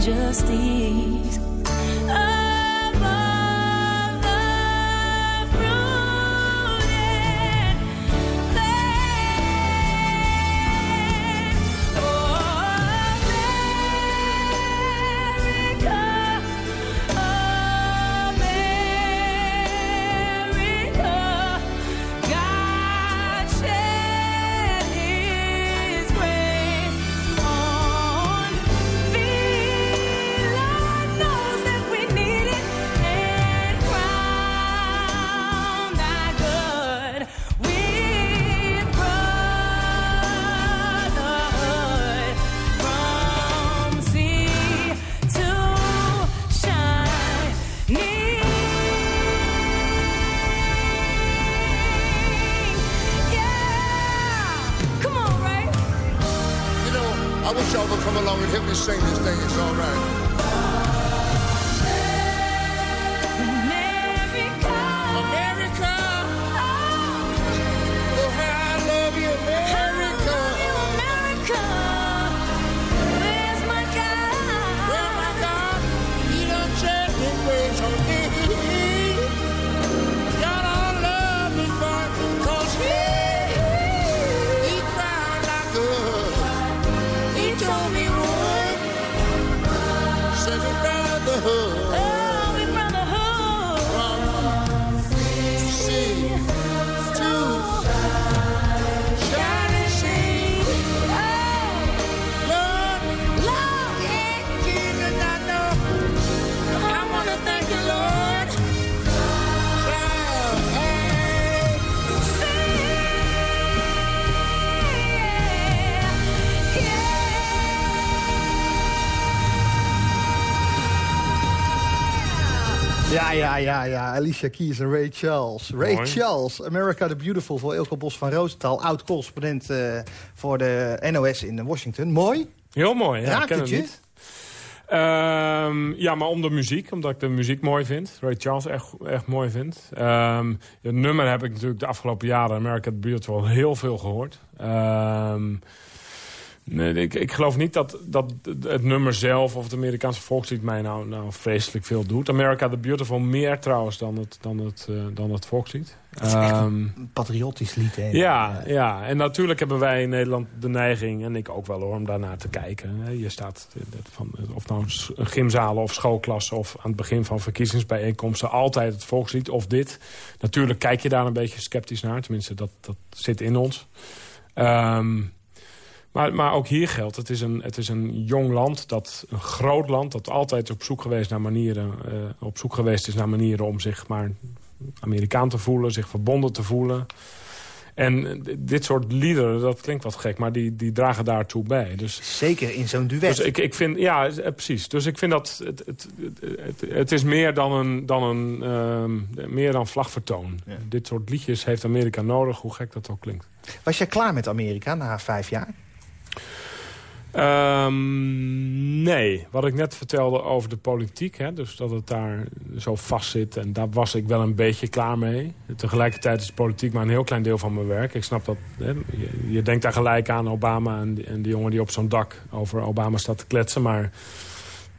Speaker 5: just ease.
Speaker 3: Ja, ja, ja, ja. Alicia Keys en Ray Charles. Ray
Speaker 4: Mooi.
Speaker 3: Charles, America the Beautiful voor Ilko Bos van Roosentaal. Oud-correspondent eh, voor de NOS in Washington. Mooi.
Speaker 4: Heel mooi, ja,
Speaker 3: Raakt het je?
Speaker 4: niet. Ehm, ja, maar om de muziek, omdat ik de muziek mooi vind. Ray Charles echt, echt mooi vind. Ehm, het nummer heb ik natuurlijk de afgelopen jaren, America the Beautiful, heel veel gehoord. Ehm, nee, ik, ik geloof niet dat, dat het nummer zelf of het Amerikaanse volkslied mij nou, nou vreselijk veel doet. America the Beautiful meer trouwens dan het, dan het, eh, dan het volkslied.
Speaker 3: is echt
Speaker 4: Ehm,
Speaker 3: Een patriotisch lied, hè?
Speaker 4: ja, ja, en natuurlijk hebben wij in Nederland de neiging, en ik ook wel hoor, om daarnaar te kijken. Je staat, van, of nou gymzalen of schoolklassen of aan het begin van verkiezingsbijeenkomsten... altijd het volkslied of dit. Natuurlijk kijk je daar een beetje sceptisch naar, tenminste dat, dat zit in ons. Ehm, maar, maar ook hier geldt, het is, een, het is een jong land, dat, een groot land... dat altijd op zoek, geweest naar manieren, eh, op zoek geweest is naar manieren om zich maar Amerikaan te voelen... zich verbonden te voelen. En dit soort liederen, dat klinkt wat gek, maar die, die dragen daartoe bij. Dus,
Speaker 3: Zeker in zo'n duet.
Speaker 4: dus ik, ik vind, ja, eh, precies. Dus ik vind dat het, het, het, het is meer dan een, dan een ehm, meer dan vlagvertoon.
Speaker 3: Ja.
Speaker 4: Dit soort liedjes heeft Amerika nodig, hoe gek dat ook klinkt.
Speaker 3: Was jij klaar met Amerika na vijf jaar?
Speaker 4: Ehm, Nee, wat ik net vertelde over de politiek, hè, dus dat het daar zo vast zit... en daar was ik wel een beetje klaar mee. Tegelijkertijd is politiek maar een heel klein deel van mijn werk. Ik snap dat, hè, je, je denkt daar gelijk aan Obama en en jongen die op zo'n dak over Obama staat te kletsen... maar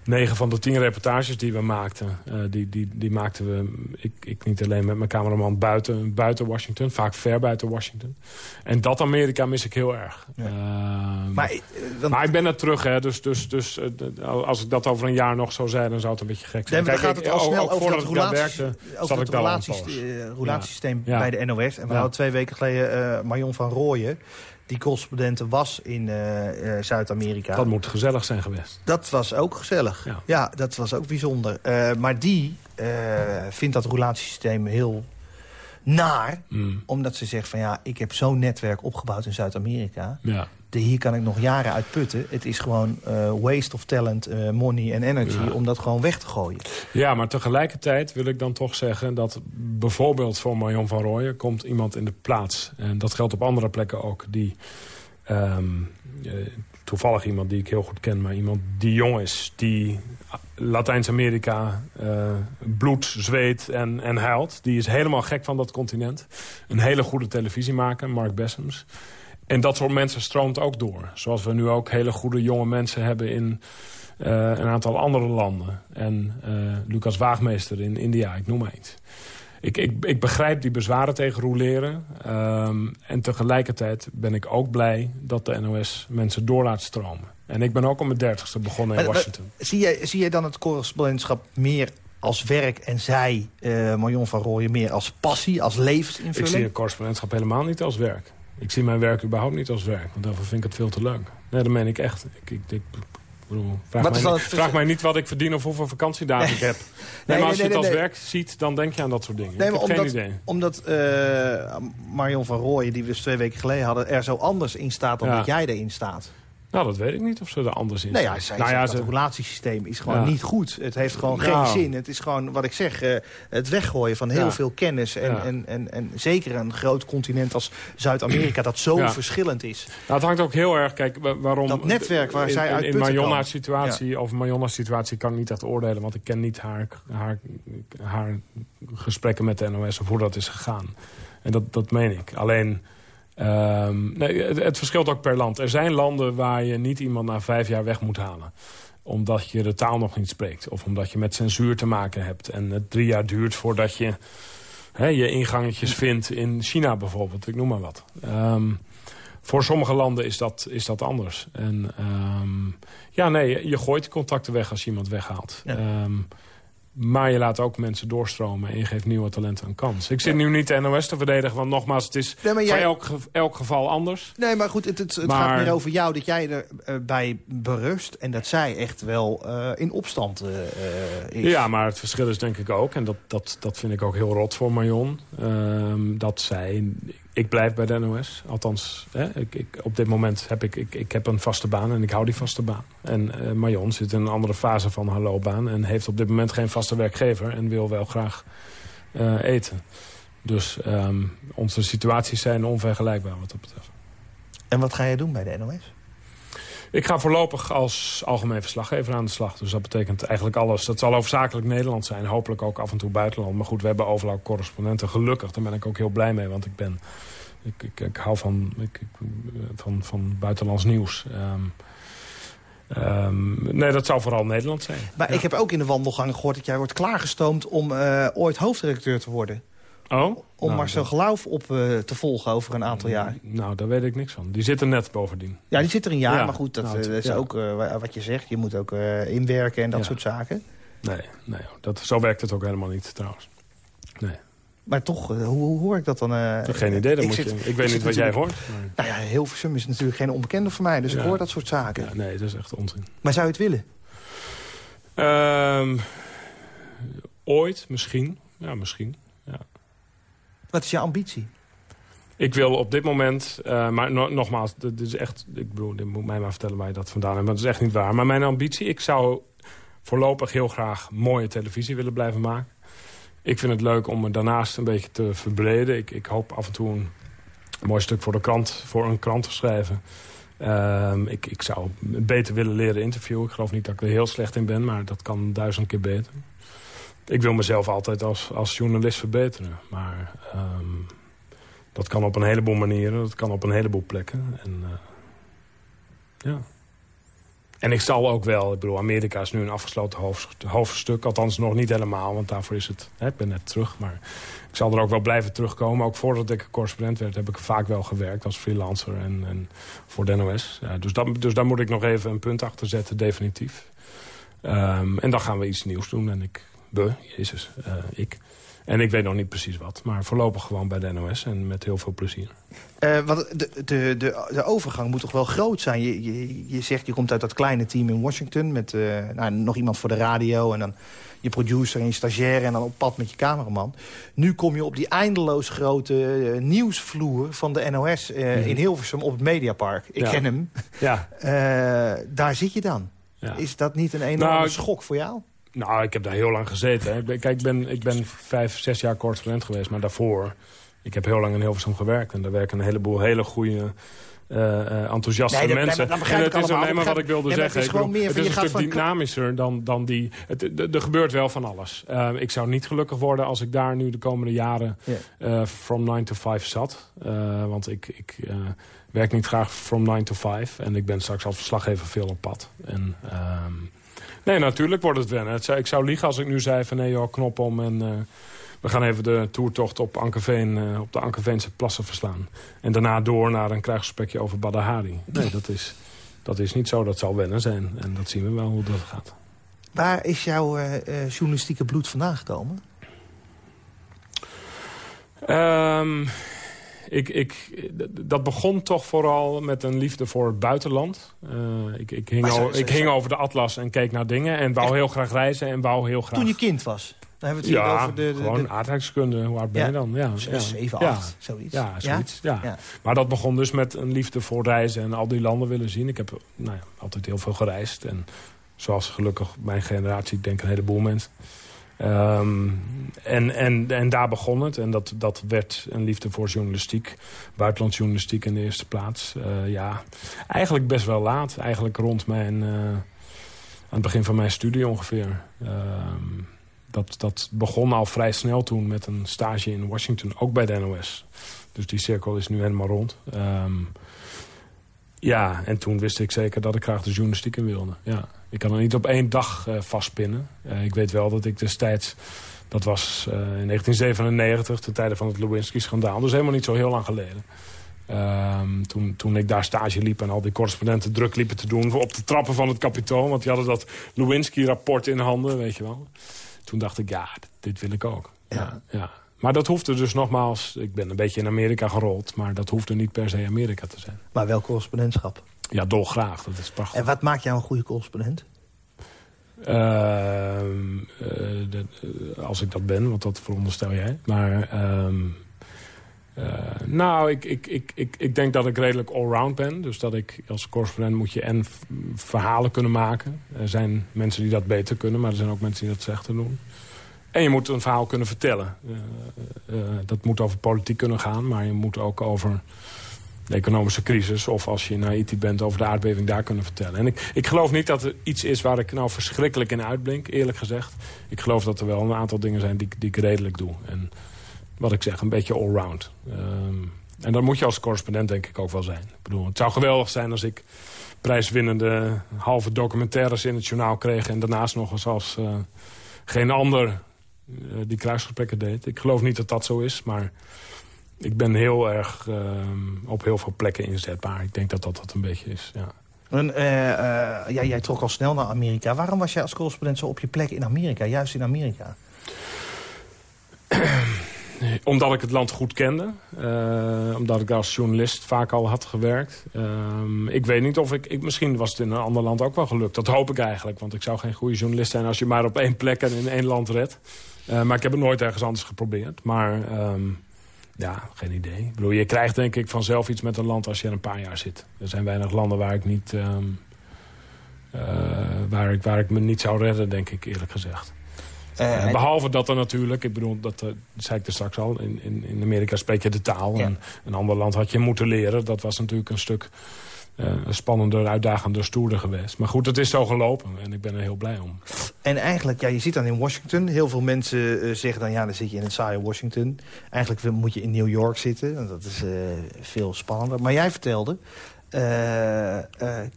Speaker 4: negen van de tien reportages die we maakten, eh, die, die, die maakten we, ik, ik niet alleen met mijn cameraman buiten, buiten Washington, vaak ver buiten Washington. En dat Amerika mis ik heel erg. Ehm,
Speaker 3: Maar, eh,
Speaker 4: maar ik ben er terug, hè. Dus, dus, dus eh, als ik dat over een jaar nog zou zijn, dan zou het een beetje gek
Speaker 3: Nee,
Speaker 4: zijn.
Speaker 3: maar dan gaat
Speaker 4: ik-
Speaker 3: het al snel
Speaker 4: ook
Speaker 3: over
Speaker 4: voordat
Speaker 3: dat,
Speaker 4: ik daar
Speaker 3: relaties,
Speaker 4: werkte, zat ik daar
Speaker 3: eh, relatiesysteem
Speaker 4: Ja.
Speaker 3: bij de NOS. En we
Speaker 4: Ja.
Speaker 3: hadden twee weken geleden eh Marion van Rooyen... die correspondente was in eh, eh, Zuid-Amerika.
Speaker 4: Dat moet gezellig zijn geweest.
Speaker 3: Dat was ook gezellig. Ja,
Speaker 4: Ja.
Speaker 3: dat was ook bijzonder. Eh, maar die vindt dat relatiesysteem heel naar.
Speaker 4: Mm.
Speaker 3: Omdat ze zegt van ja, ik heb zo'n netwerk opgebouwd in Zuid-Amerika.
Speaker 4: Ja.
Speaker 3: De- Hier kan ik nog jaren uit putten. Het is gewoon eh, waste of talent, eh, money en energy...
Speaker 4: Ja.
Speaker 3: om dat gewoon weg te gooien.
Speaker 4: ja, maar tegelijkertijd wil ik dan toch zeggen... dat bijvoorbeeld voor Marion van Rooyen komt iemand in de plaats. En dat geldt op andere plekken ook. Die ehm, eh, toevallig iemand die ik heel goed ken... maar iemand die jong is, die Latijns-Amerika eh bloed, zweet en, en huilt. Die is helemaal gek van dat continent. Een hele goede televisiemaker, Mark Bessems. En dat soort mensen stroomt ook door. Zoals we nu ook hele goede jonge mensen hebben in eh, een aantal andere landen. En eh, Lucas Waagmeester in India, ik noem maar iets. Ik, ik, ik begrijp die bezwaren tegen roleren. ehm, en tegelijkertijd ben ik ook blij dat de NOS mensen door laat stromen. En ik ben ook om mijn dertigste begonnen in
Speaker 3: Maar-
Speaker 4: Washington.
Speaker 3: Zie jij, zie jij dan het correspondentschap meer als werk... en zij, eh Marion van Rooyen, meer als passie, als
Speaker 4: Ik
Speaker 3: levensinvulling?
Speaker 4: zie een correspondentschap helemaal niet als werk. Ik zie mijn werk überhaupt niet als werk. Want daarvoor vind ik het veel te leuk. Nee, dat meen ik echt. Ik, ik, ik bedoel, vraag, mij, niet-
Speaker 3: het
Speaker 4: vraag
Speaker 3: verschil?
Speaker 4: mij niet wat ik verdien of hoeveel vakantiedagen ik heb. (laughs) Nee,
Speaker 3: nee,
Speaker 4: maar als je het als werk ziet, dan denk je aan dat soort dingen.
Speaker 3: Nee,
Speaker 4: ik heb
Speaker 3: omdat,
Speaker 4: geen idee.
Speaker 3: omdat eh, Marion van Rooyen, die we dus twee weken geleden hadden... er zo anders in staat dan
Speaker 4: Ja.
Speaker 3: dat jij erin staat.
Speaker 4: Nou, dat weet ik niet of ze er anders in
Speaker 3: Nee, ja,
Speaker 4: zijn.
Speaker 3: zij
Speaker 4: nou ja,
Speaker 3: het relatiesysteem is gewoon
Speaker 4: Ja.
Speaker 3: niet goed. Het heeft gewoon
Speaker 4: Nou.
Speaker 3: geen zin. Het is gewoon, wat ik zeg, eh, het weggooien van heel
Speaker 4: Ja.
Speaker 3: veel kennis. En, en, en, en zeker een groot continent als Zuid-Amerika... dat zo verschillend is.
Speaker 4: nou, het hangt ook heel erg... Kijk, wa- waarom...
Speaker 3: Dat netwerk waar
Speaker 4: in,
Speaker 3: zij
Speaker 4: in,
Speaker 3: uit
Speaker 4: In
Speaker 3: putten
Speaker 4: Marjonna's
Speaker 3: kan.
Speaker 4: situatie, over Marjonna's situatie kan ik niet echt oordelen. Want ik ken niet haar, haar, haar gesprekken met de NOS of hoe dat is gegaan. En dat, dat meen ik. Alleen... ehm, nee, het, het verschilt ook per land. Er zijn landen waar je niet iemand na vijf jaar weg moet halen omdat je de taal nog niet spreekt. Of omdat je met censuur te maken hebt. En het drie jaar duurt voordat je je ingangetjes vindt in China bijvoorbeeld. Ik noem maar wat. Ehm, voor sommige landen is dat, is dat anders. En ehm, ja, nee, je- je gooit contacten weg als je iemand weghaalt.
Speaker 3: Ja.
Speaker 4: Maar je laat ook mensen doorstromen en je geeft nieuwe talenten een kans. Ik zit nu niet de NOS te verdedigen, want nogmaals, het is
Speaker 3: Nee,
Speaker 4: voor elk, ge- elk geval anders.
Speaker 3: Nee, maar goed, het, het, het
Speaker 4: Maar-
Speaker 3: gaat meer over jou dat jij erbij bij berust... en dat zij echt wel eh, in opstand eh, eh, is.
Speaker 4: Ja, maar het verschil is denk ik ook, en dat, dat, dat vind ik ook heel rot voor Marion... ehm, dat zij, ik blijf bij de NOS, althans, hè, ik, op dit moment heb ik, ik, ik heb een vaste baan en ik hou die vaste baan. En eh Marion zit in een andere fase van haar loopbaan en heeft op dit moment geen vaste werkgever... en wil wel graag eh, eten. Dus ehm, onze situaties zijn onvergelijkbaar wat dat betreft.
Speaker 3: En wat ga jij doen bij de NOS?
Speaker 4: Ik ga voorlopig als algemeen verslaggever aan de slag. Dus dat betekent eigenlijk alles. Dat zal hoofdzakelijk Nederland zijn. Hopelijk ook af en toe buitenland. Maar goed, we hebben overal correspondenten. Gelukkig, daar ben ik ook heel blij mee. Want ik ben... Ik, ik, ik hou van, ik, van, van buitenlands nieuws. Ehm, ehm, nee, dat zou vooral Nederland zijn.
Speaker 3: Maar
Speaker 4: Ja.
Speaker 3: ik heb ook in de wandelgang gehoord dat jij wordt klaargestoomd... om eh, ooit hoofdredacteur te worden.
Speaker 4: Oh?
Speaker 3: Om
Speaker 4: Nou,
Speaker 3: Marcel Geloof op eh, te volgen over een aantal jaar.
Speaker 4: Nou, daar weet ik niks van. Die zit er net bovendien.
Speaker 3: Ja, die zit er een jaar,
Speaker 4: Ja,
Speaker 3: maar goed, dat
Speaker 4: nou,
Speaker 3: eh,
Speaker 4: het-
Speaker 3: is
Speaker 4: ja.
Speaker 3: ook eh, wa- wat je zegt. Je moet ook eh, inwerken en dat
Speaker 4: Ja.
Speaker 3: soort zaken.
Speaker 4: Nee, nee dat, zo werkt het ook helemaal niet trouwens. Nee,
Speaker 3: Maar toch, hoe, hoe hoor ik dat dan? eh,
Speaker 4: geen idee. Dan
Speaker 3: ik
Speaker 4: moet
Speaker 3: zit-
Speaker 4: je, ik weet niet wat jij hoort. Maar,
Speaker 3: Nou ja, Hilversum is natuurlijk geen onbekende voor mij, dus ik hoor dat soort zaken.
Speaker 4: ja, nee, dat is echt onzin.
Speaker 3: Maar zou je het willen?
Speaker 4: Ehm, ooit, misschien. Ja, misschien.
Speaker 3: Wat is je ambitie?
Speaker 4: Ik wil op dit moment, eh, maar no- nogmaals, dit is echt, ik bedoel, moet mij maar vertellen waar je dat vandaan hebt, maar dat is echt niet waar. Maar mijn ambitie, ik zou voorlopig heel graag mooie televisie willen blijven maken. Ik vind het leuk om me daarnaast een beetje te verbreden. Ik, ik hoop af en toe een mooi stuk voor, de krant, voor een krant te schrijven. Ehm, ik, ik zou beter willen leren interviewen. Ik geloof niet dat ik er heel slecht in ben, maar dat kan duizend keer beter. Ik wil mezelf altijd als, als journalist verbeteren. Maar ehm, dat kan op een heleboel manieren. Dat kan op een heleboel plekken. En, eh, ja. En ik zal ook wel, ik bedoel, Amerika is nu een afgesloten hoofd- hoofdstuk. Althans nog niet helemaal, want daarvoor is het, hè, ik ben net terug. Maar ik zal er ook wel blijven terugkomen. Ook voordat ik correspondent werd, heb ik vaak wel gewerkt als freelancer en, en voor de NOS. Dus, dat, dus daar moet ik nog even een punt achter zetten, definitief. Ehm, en dan gaan we iets nieuws doen. En ik, we, jezus, eh, ik. En ik weet nog niet precies wat. Maar voorlopig gewoon bij de NOS en met heel veel plezier.
Speaker 3: Want de, de, de, de overgang moet toch wel groot zijn? Je, je, je zegt, je komt uit dat kleine team in Washington... met eh, nou, nog iemand voor de radio en dan je producer en je stagiair... en dan op pad met je cameraman. Nu kom je op die eindeloos grote nieuwsvloer van de NOS eh, in Hilversum op het Mediapark. Ik
Speaker 4: Ja.
Speaker 3: ken hem.
Speaker 4: Ja, (laughs)
Speaker 3: daar zit je dan.
Speaker 4: ja.
Speaker 3: Is dat niet een enorme
Speaker 4: Nou, ik-
Speaker 3: schok voor jou?
Speaker 4: Nou, ik heb daar heel lang gezeten. Hè. Ik ben- Kijk, ik ben, ik ben vijf, zes jaar correspondent geweest. Maar daarvoor, ik heb heel lang in Hilversum gewerkt. En daar werken een heleboel hele goede, eh, enthousiaste
Speaker 3: Nee, dat-
Speaker 4: mensen.
Speaker 3: dat- dat begrijp
Speaker 4: en
Speaker 3: ik
Speaker 4: het is alleen maar wat ik wilde
Speaker 3: nee,
Speaker 4: zeggen.
Speaker 3: het is gewoon meer
Speaker 4: het is een stuk
Speaker 3: van-
Speaker 4: dynamischer dan, dan die... Er gebeurt wel van alles. Eh, ik zou niet gelukkig worden als ik daar nu de komende jaren...
Speaker 3: Ja.
Speaker 4: from 9 to 5 zat. Want ik, ik werk niet graag from 9 to 5. En ik ben straks als verslaggever veel op pad. En, ehm, nee, natuurlijk wordt het wennen. Het ik zou liegen als ik nu zei van nee joh, knop om en... eh, we gaan even de toertocht op, Ankerveen, eh, op de Ankerveense plassen verslaan. En daarna door naar een krijgsgesprekje over Badahari. Nee, dat is, dat is niet zo. Dat zal wennen zijn. En dat zien we wel hoe dat gaat.
Speaker 3: Waar is jouw eh, journalistieke bloed vandaan gekomen?
Speaker 4: Ehm, ik, ik, dat begon toch vooral met een liefde voor het buitenland. Eh, ik, ik, hing,
Speaker 3: zo-
Speaker 4: ik hing over de atlas en keek naar dingen. En wou
Speaker 3: Echt?
Speaker 4: heel graag reizen en wou heel graag...
Speaker 3: Toen je kind was. Dan hebben we het
Speaker 4: ja,
Speaker 3: over de... de,
Speaker 4: gewoon
Speaker 3: de-
Speaker 4: aardrijkskunde. Hoe oud ben
Speaker 3: Ja.
Speaker 4: je dan? Ja, ja.
Speaker 3: 7,
Speaker 4: Ja.
Speaker 3: 8, zoiets.
Speaker 4: Ja, zoiets. Ja. Maar dat begon dus met een liefde voor reizen en al die landen willen zien. Ik heb nou ja, altijd heel veel gereisd. En zoals gelukkig mijn generatie, ik denk een heleboel mensen. Ehm, en, en, en daar begon het. En dat, dat werd een liefde voor journalistiek. Buitenlandsjournalistiek in de eerste plaats. Eh, ja, eigenlijk best wel laat. Eigenlijk rond mijn... eh, aan het begin van mijn studie ongeveer. Ehm, dat, dat begon al vrij snel toen met een stage in Washington. Ook bij de NOS. Dus die cirkel is nu helemaal rond. Ehm, ja, en toen wist ik zeker dat ik graag de journalistiek in wilde. Ja. Ik kan er niet op één dag eh, vastpinnen. Eh, ik weet wel dat ik destijds... Dat was eh, in 1997, ten tijde van het Lewinsky-schandaal. Dus helemaal niet zo heel lang geleden. Ehm, toen, toen ik daar stage liep en al die correspondenten druk liepen te doen... op de trappen van het kapitool. Want die hadden dat Lewinsky-rapport in handen, weet je wel. Toen dacht ik, ja, dit, dit wil ik ook. Ja. Ja, Maar dat hoefde dus nogmaals... Ik ben een beetje in Amerika gerold... maar dat hoefde niet per se Amerika te zijn.
Speaker 3: Maar wel correspondentschap.
Speaker 4: Ja, dolgraag. Dat is prachtig.
Speaker 3: En wat maakt jou een goede correspondent?
Speaker 4: De- eh, als ik dat ben, want dat veronderstel jij. Maar ehm, eh, nou, ik, ik, ik, ik, ik denk dat ik redelijk allround ben. Dus dat ik als correspondent moet je en verhalen kunnen maken. Er zijn mensen die dat beter kunnen, maar er zijn ook mensen die dat slechter doen. En je moet een verhaal kunnen vertellen. Dat moet over politiek kunnen gaan, maar je moet ook over de economische crisis... of als je in Haiti bent over de aardbeving daar kunnen vertellen. En ik, ik geloof niet dat er iets is waar ik nou verschrikkelijk in uitblink, eerlijk gezegd. Ik geloof dat er wel een aantal dingen zijn die, die ik redelijk doe. En wat ik zeg, een beetje allround. Ehm en dat moet je als correspondent denk ik ook wel zijn. Ik bedoel, het zou geweldig zijn als ik prijswinnende halve documentaires in het journaal kreeg... en daarnaast nog eens als eh, geen ander eh, die kruisgesprekken deed. Ik geloof niet dat dat zo is, maar ik ben heel erg ehm, op heel veel plekken inzetbaar. Ik denk dat dat dat een beetje is, ja.
Speaker 3: En, eh, eh, ja, jij trok al snel naar Amerika. Waarom was jij als correspondent zo op je plek in Amerika? Juist in Amerika? (clears throat)
Speaker 4: Omdat ik het land goed kende. eh, omdat ik daar als journalist vaak al had gewerkt. Ehm, ik weet niet of ik, ik... Misschien was het in een ander land ook wel gelukt. Dat hoop ik eigenlijk. Want ik zou geen goede journalist zijn... als je maar op één plek en in één land redt. Maar ik heb het nooit ergens anders geprobeerd. Maar ehm, ja, geen idee. Ik bedoel, je krijgt denk ik vanzelf iets met een land als je er een paar jaar zit. Er zijn weinig landen waar ik niet... ehm, eh, waar, ik, waar ik me niet zou redden, denk ik eerlijk gezegd.
Speaker 3: Eh,
Speaker 4: Eh, behalve dat er natuurlijk, ik bedoel, dat zei ik er straks al... In, in, in Amerika spreek je de taal.
Speaker 3: Ja.
Speaker 4: En een ander land had je moeten leren. Dat was natuurlijk een stuk spannender, uitdagender, stoerder geweest. Maar goed, het is zo gelopen en ik ben er heel blij om.
Speaker 3: En eigenlijk, ja, je zit dan in Washington. Heel veel mensen eh, zeggen dan, ja, dan zit je in het saaie Washington. Eigenlijk moet je in New York zitten. Dat is eh, veel spannender. Maar jij vertelde, eh, eh,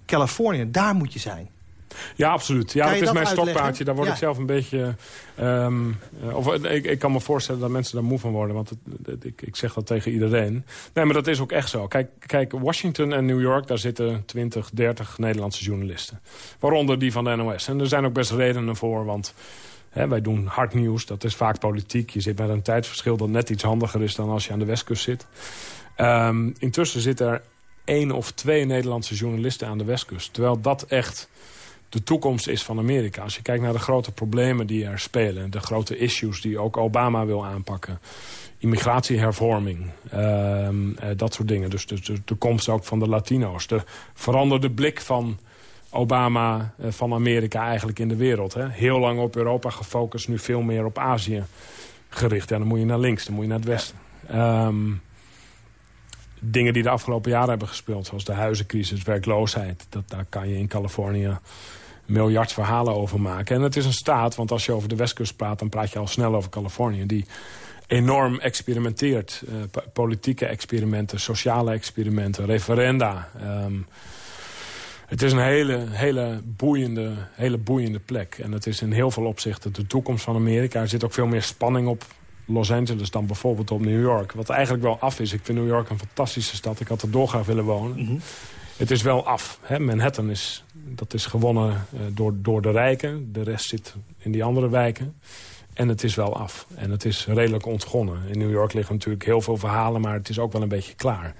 Speaker 3: Californië, daar moet je zijn.
Speaker 4: Ja, absoluut. Ja, dat is mijn stokpaardje. Daar word
Speaker 3: Ja.
Speaker 4: ik zelf een beetje... ehm, eh, of, eh, ik, ik kan me voorstellen dat mensen daar moe van worden. Want het, het- ik, ik zeg dat tegen iedereen. Nee, maar dat is ook echt zo. Kijk, kijk, Washington en New York, daar zitten 20, 30 Nederlandse journalisten. Waaronder die van de NOS. En er zijn ook best redenen voor, want... Wij doen hard nieuws, dat is vaak politiek. Je zit met een tijdsverschil dat net iets handiger is... dan als je aan de westkust zit. Ehm, intussen zitten er één of twee Nederlandse journalisten aan de westkust. Terwijl dat echt de toekomst is van Amerika. Als je kijkt naar de grote problemen die er spelen... de grote issues die ook Obama wil aanpakken... immigratiehervorming, ehm, eh, dat soort dingen. Dus de, de, de komst ook van de Latino's. De veranderde blik van Obama, eh, van Amerika eigenlijk in de wereld. Hè? Heel lang op Europa gefocust, nu veel meer op Azië gericht. En dan moet je naar links, dan moet je naar het westen. Ehm, dingen die de afgelopen jaren hebben gespeeld... zoals de huizencrisis, werkloosheid... Dat, daar kan je in Californië miljard verhalen over maken. En het is een staat, want als je over de westkust praat... dan praat je al snel over Californië... die enorm experimenteert. eh, po- politieke experimenten, sociale experimenten, referenda. Ehm, het is een hele, hele, boeiende, hele boeiende plek. En het is in heel veel opzichten de toekomst van Amerika. Er zit ook veel meer spanning op Los Angeles dan bijvoorbeeld op New York. Wat eigenlijk wel af is. Ik vind New York een fantastische stad. Ik had er doorgraag willen wonen. Het is wel af. Hè? Manhattan is, dat is gewonnen eh, door, door de rijken. De rest zit in die andere wijken. En het is wel af. En het is redelijk ontgonnen. In New York liggen natuurlijk heel veel verhalen... maar het is ook wel een beetje klaar.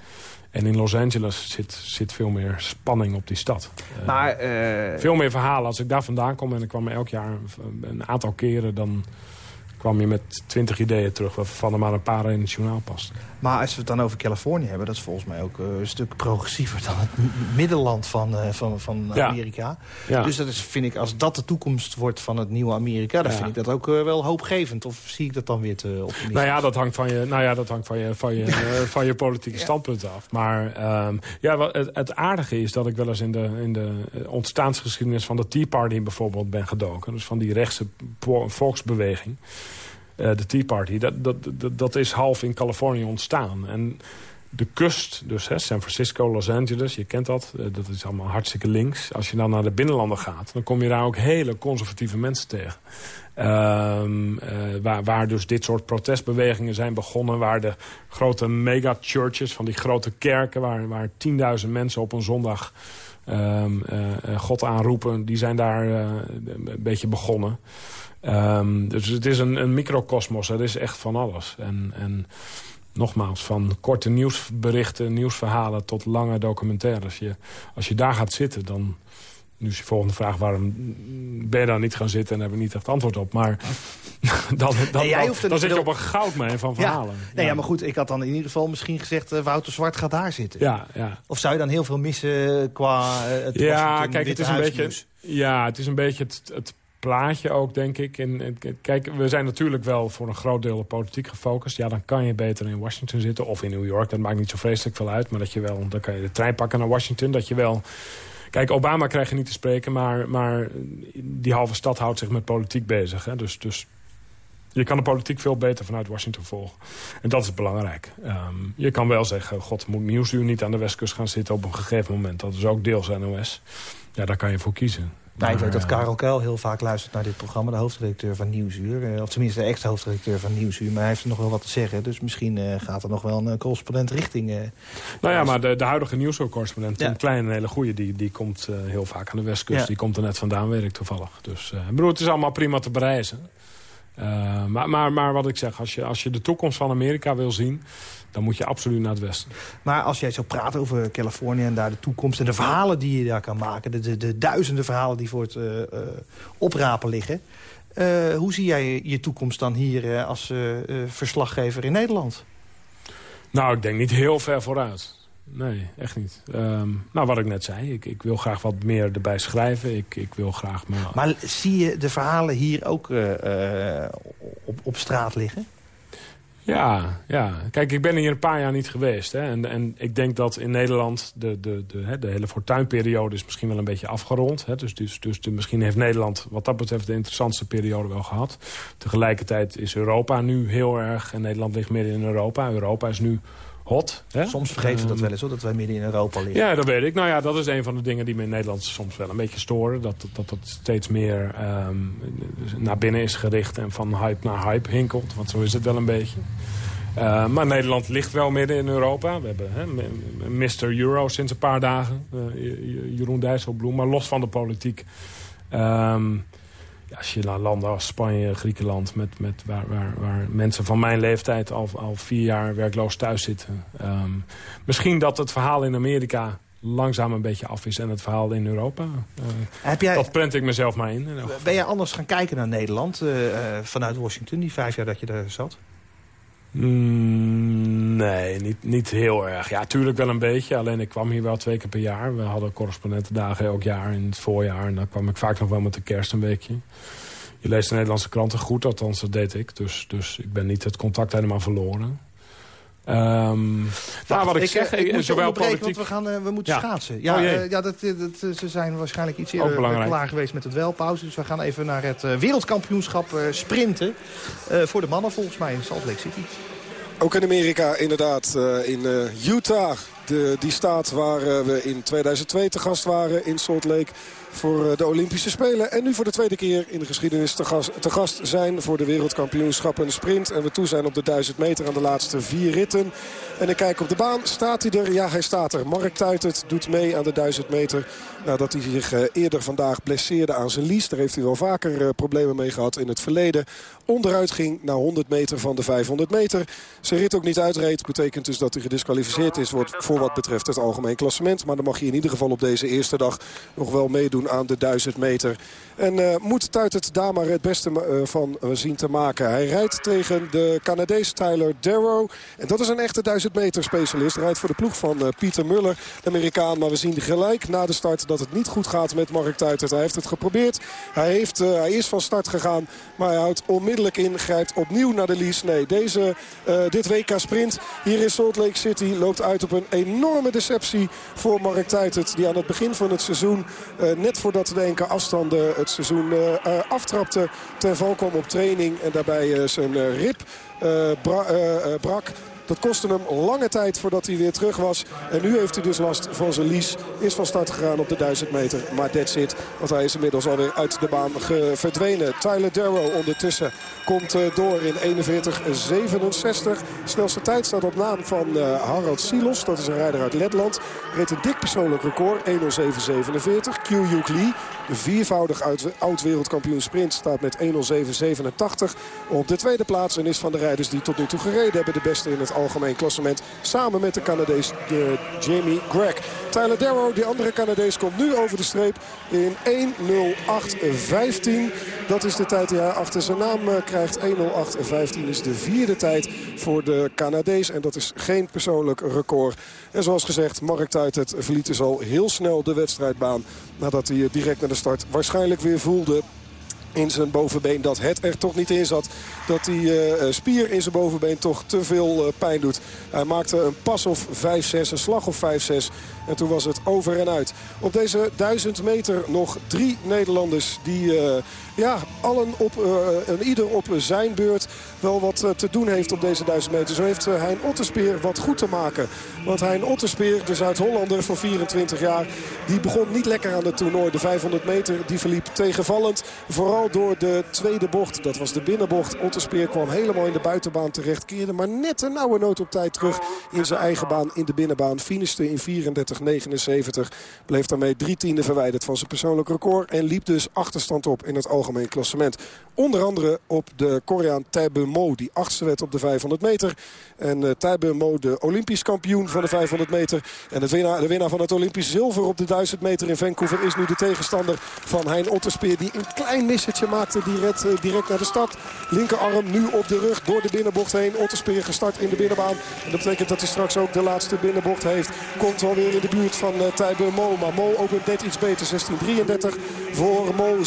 Speaker 4: En in Los Angeles zit, zit veel meer spanning op die stad. Eh,
Speaker 3: Maar eh,
Speaker 4: veel meer verhalen. Als ik daar vandaan kom en ik kwam elk jaar een aantal keren... dan kwam je met twintig ideeën terug... waarvan er maar een paar in het journaal pasten.
Speaker 3: Maar als we het dan over Californië hebben... dat is volgens mij ook eh, een stuk progressiever dan het middenland van, eh, van, van. Amerika.
Speaker 4: Ja.
Speaker 3: Dus dat is, vind ik, als dat de toekomst wordt van het nieuwe Amerika... dan
Speaker 4: Ja.
Speaker 3: vind ik dat ook eh, wel hoopgevend. Of zie ik dat dan weer te optimistisch?
Speaker 4: Nou ja, dat hangt van je, nou ja, dat hangt van je, van je, (laughs) van je politieke standpunt af. Maar ehm, ja, wat, het, het aardige is dat ik wel eens in de, in de ontstaansgeschiedenis van de Tea Party bijvoorbeeld ben gedoken. Dus van die rechtse volksbeweging. Eh, de Tea Party, dat, dat, dat, is half in Californië ontstaan. En de kust, dus hè, San Francisco, Los Angeles, je kent dat. eh, dat is allemaal hartstikke links. Als je dan naar de binnenlanden gaat, dan kom je daar ook hele conservatieve mensen tegen. Ehm, eh, waar, dus dit soort protestbewegingen zijn begonnen. Waar de grote megachurches van die grote kerken... waar, waar 10.000 mensen op een zondag ehm, eh, eh, God aanroepen... die zijn daar een beetje begonnen. Ehm, dus het is een, een microcosmos. Er is echt van alles. En, en nogmaals, van korte nieuwsberichten, nieuwsverhalen... tot lange documentaires. Je, als je daar gaat zitten, dan... Nu is je volgende vraag, waarom ben je daar niet gaan zitten... en hebben we niet echt antwoord op. Maar (laughs) dan, dan,
Speaker 3: Nee,
Speaker 4: dan, zit je op een goudmijn van
Speaker 3: Ja.
Speaker 4: verhalen.
Speaker 3: Nee, ja, maar goed, ik had dan in ieder geval misschien gezegd... eh, Wouter Zwart gaat daar zitten.
Speaker 4: Ja, ja.
Speaker 3: Of zou je dan heel veel missen qua eh, het
Speaker 4: ja kijk, het is een beetje, ja, het is een beetje het, het plaatje ook, denk ik. En, kijk, we zijn natuurlijk wel voor een groot deel op politiek gefocust. Ja, dan kan je beter in Washington zitten of in New York. Dat maakt niet zo vreselijk veel uit. Maar dat je wel, dan kan je de trein pakken naar Washington. Dat je wel... Kijk, Obama krijg je niet te spreken, maar, maar die halve stad houdt zich met politiek bezig. Hè? Dus, dus je kan de politiek veel beter vanuit Washington volgen. En dat is belangrijk. Ehm, je kan wel zeggen, god, moet Nieuwsuur niet aan de westkust gaan zitten op een gegeven moment. Dat is ook deels NOS. Ja, daar kan je voor kiezen.
Speaker 3: Nou, ik weet dat
Speaker 4: eh,
Speaker 3: Karel Kuil heel vaak luistert naar dit programma. De hoofdredacteur van Nieuwsuur. eh, Of tenminste de ex-hoofdredacteur van Nieuwsuur. Maar hij heeft er nog wel wat te zeggen. Dus misschien eh, gaat er nog wel een correspondent richting...
Speaker 4: Nou ja, maar de, de huidige nieuwscorrespondent,
Speaker 3: Ja.
Speaker 4: Tim Klein, een hele goeie... die, die komt heel vaak aan de westkust.
Speaker 3: Ja.
Speaker 4: Die komt er net vandaan, weet ik toevallig. Dus ik bedoel, het is allemaal prima te bereizen. Maar, maar, maar wat ik zeg, als je, als je de toekomst van Amerika wil zien... dan moet je absoluut naar het westen.
Speaker 3: Maar als jij zo praat over Californië en daar de toekomst... en de verhalen die je daar kan maken... de, de, de duizenden verhalen die voor het eh, eh, oprapen liggen... eh, hoe zie jij je toekomst dan hier als verslaggever in Nederland?
Speaker 4: Nou, ik denk niet heel ver vooruit. Nee, echt niet. Ehm, nou, wat ik net zei, ik, ik wil graag wat meer erbij schrijven. Ik, ik wil graag... Me...
Speaker 3: Maar zie je de verhalen hier ook op, op straat liggen?
Speaker 4: Ja, ja. Kijk, ik ben hier een paar jaar niet geweest. Hè. En, en ik denk dat in Nederland de, de, de, de hele fortuinperiode is misschien wel een beetje afgerond. Hè. Dus, dus, dus misschien heeft Nederland wat dat betreft de interessantste periode wel gehad. Tegelijkertijd is Europa nu heel erg... en Nederland ligt midden in Europa. Europa is nu hot. Hè.
Speaker 3: Soms vergeten we dat
Speaker 4: Ehm,
Speaker 3: wel eens, hoor, dat wij midden in Europa liggen.
Speaker 4: Ja, dat weet ik. Nou ja, dat is een van de dingen die me in Nederland soms wel een beetje storen. Dat dat, dat steeds meer ehm, naar binnen is gericht en van hype naar hype hinkelt. Want zo is het wel een beetje. Eh, maar Nederland ligt wel midden in Europa. We hebben hè, Mr. Euro sinds een paar dagen. eh, Jeroen Dijsselbloem. Maar los van de politiek. Ehm, ja, als je naar landen als Spanje, Griekenland... Met, met waar, waar, waar mensen van mijn leeftijd al, al vier jaar werkloos thuis zitten. Ehm, misschien dat het verhaal in Amerika langzaam een beetje af is... en het verhaal in Europa. eh,
Speaker 3: Heb jij,
Speaker 4: dat prent ik mezelf maar in.
Speaker 3: ben jij anders gaan kijken naar Nederland eh, eh, vanuit Washington, die vijf jaar dat je daar zat?
Speaker 4: Mm, nee, niet, niet heel erg. Ja, tuurlijk wel een beetje. Alleen ik kwam hier wel twee keer per jaar. We hadden correspondentendagen elk jaar in het voorjaar. En dan kwam ik vaak nog wel met de kerst een weekje. Je leest de Nederlandse kranten goed, althans dat deed ik. Dus, dus ik ben niet het contact helemaal verloren. Ehm nou, wat ik, zeg,
Speaker 3: eh, ik moet je
Speaker 4: zowel politiek...
Speaker 3: want we, gaan, eh, we moeten
Speaker 4: Ja.
Speaker 3: schaatsen. Ja,
Speaker 4: Oh,
Speaker 3: eh, ja dat, eh, dat, eh, ze zijn waarschijnlijk iets eerder klaar geweest met het welpauze. Dus we gaan even naar het eh, wereldkampioenschap eh, sprinten. eh, voor de mannen volgens mij in Salt Lake City.
Speaker 6: Ook in Amerika inderdaad, eh, in eh, Utah. De, die staat waar eh, we in 2002 te gast waren in Salt Lake voor eh, de Olympische Spelen. En nu voor de tweede keer in de geschiedenis te gast, te gast zijn voor de wereldkampioenschappen sprint. En we toe zijn op de 1000 meter aan de laatste vier ritten. En ik kijk op de baan, staat hij er? Ja, hij staat er. Mark Tuitert doet mee aan de 1000 meter. Nadat hij zich eh, eerder vandaag blesseerde aan zijn lies. Daar heeft hij wel vaker eh, problemen mee gehad in het verleden. Onderuit ging naar 100 meter van de 500 meter. Zijn rit ook niet uitreed. Betekent dus dat hij gedisqualificeerd is voor wat betreft het algemeen klassement. Maar dan mag hij in ieder geval op deze eerste dag nog wel meedoen aan de 1000 meter. En eh, moet Tuitert daar maar het beste eh, van eh, zien te maken. Hij rijdt tegen de Canadees Tyler Darrow. En dat is een echte 1000 meter specialist. Rijdt voor de ploeg van Pieter Muller, Amerikaan. Maar we zien gelijk na de start dat het niet goed gaat met Mark Tuitert. Hij heeft het geprobeerd. Hij, heeft, hij is van start gegaan. Maar hij houdt onmiddellijk in. Grijpt opnieuw naar de lies. Nee, deze, dit WK sprint hier in Salt Lake City loopt uit op een enorme deceptie voor Mark Tuitert. Die aan het begin van het seizoen, eh, voordat de enkele afstanden het seizoen eh, eh, aftrapte, ten val op training. En daarbij eh, zijn rib bra- brak. Dat kostte hem lange tijd voordat hij weer terug was. En nu heeft hij dus last van zijn lies. Is van start gegaan op de 1000 meter. Maar that's it. Want hij is inmiddels alweer uit de baan verdwenen. Tyler Darrow ondertussen komt eh, door in 41.67. Snelste tijd staat op naam van eh, Harald Silos. Dat is een rijder uit Letland. Reed een dik persoonlijk record. 1.07.47. Q-Yuk Lee. De viervoudig oud-wereldkampioen sprint staat met 1.07.87 op de tweede plaats. En is van de rijders die tot nu toe gereden hebben de beste in het algemeen klassement. Samen met de Canadees de Jamie Gregg. Tyler Darrow, die andere Canadees, komt nu over de streep in 1.08.15. Dat is de tijd die hij achter zijn naam eh, krijgt. 1.08.15 is de vierde tijd voor de Canadees. En dat is geen persoonlijk record. En zoals gezegd, Mark Tuitert verliet dus al heel snel de wedstrijdbaan. Nadat hij eh, direct naar de start waarschijnlijk weer voelde in zijn bovenbeen dat het er toch niet in zat. Dat die eh, spier in zijn bovenbeen toch te veel eh, pijn doet. Hij maakte een pas of 5-6, een slag of 5-6. En toen was het over en uit. Op deze 1000 meter nog drie Nederlanders die eh, ja, allen op, eh, en ieder op zijn beurt wel wat eh, te doen heeft op deze 1000 meter. Zo heeft eh, Hein Otterspeer wat goed te maken. Want Hein Otterspeer, de Zuid-Hollander van 24 jaar... die begon niet lekker aan het toernooi. De 500 meter die verliep tegenvallend. Vooral door de tweede bocht. Dat was de binnenbocht. Otterspeer kwam helemaal in de buitenbaan terecht. Keerde maar net een nauwe nood op tijd terug in zijn eigen baan in de binnenbaan. Finishte in 34,79. Bleef daarmee drie tiende verwijderd van zijn persoonlijk record. En liep dus achterstand op in het algemeen klassement. Onder andere op de Koreaan Tae Mo. Die achtste werd op de 500 meter. En uh, de Olympisch kampioen van de 500 meter. En de winnaar, de winnaar van het Olympisch zilver op de 1000 meter in Vancouver... is nu de tegenstander van Hein Otterspeer. Die een klein missetje maakte direct, uh, direct naar de start. Linkerarm nu op de rug door de binnenbocht heen. Otterspeer gestart in de binnenbaan. En dat betekent dat hij straks ook de laatste binnenbocht heeft. Komt alweer in de buurt van uh. Maar Mo ook net iets beter. 16.33 voor Mo. 16.37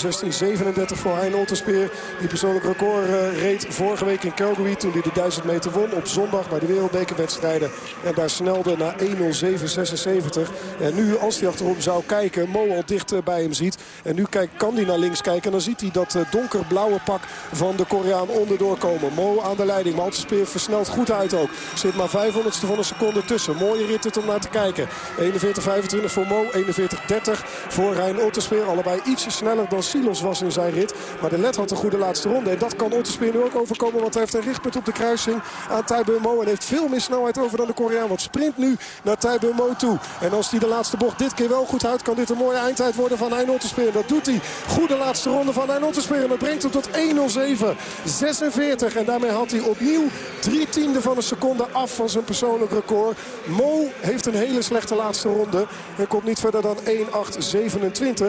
Speaker 6: voor Hein Otterspeer. Die persoonlijk record eh, reed vorige week in Calgary toen hij de 1000 meter won op zondag bij de wereldbekerwedstrijden. En daar snelde naar 1.07.76. En nu als hij achterom zou kijken, Mo al dicht eh, bij hem ziet. En nu kijk, kan hij naar links kijken en dan ziet hij dat eh, donkerblauwe pak van de Koreaan onderdoor komen. Mo aan de leiding, maar versnelt goed uit ook. Zit maar 500ste van een seconde tussen. Mooie rit dit om naar te kijken. 41-25 voor Mo, 41-30 voor Rijn Otterspeer. Allebei ietsje sneller dan Silos was in zijn rit. Maar de led had een goede laatste ronde. En dat kan Otterspeer nu ook overkomen. Want hij heeft een richtpunt op de kruising aan Taibeu Mo. En heeft veel meer snelheid over dan de Koreaan. Want sprint nu naar Taibeu Mo toe. En als hij de laatste bocht dit keer wel goed houdt... kan dit een mooie eindtijd worden van Hein Otterspeer. Dat doet hij. Goede laatste ronde van Hein. En dat brengt hem tot 1.07.46. En daarmee had hij opnieuw drie tiende van een seconde af van zijn persoonlijk record. Mo heeft een hele slechte laatste ronde. Hij komt niet verder dan 1.8.27.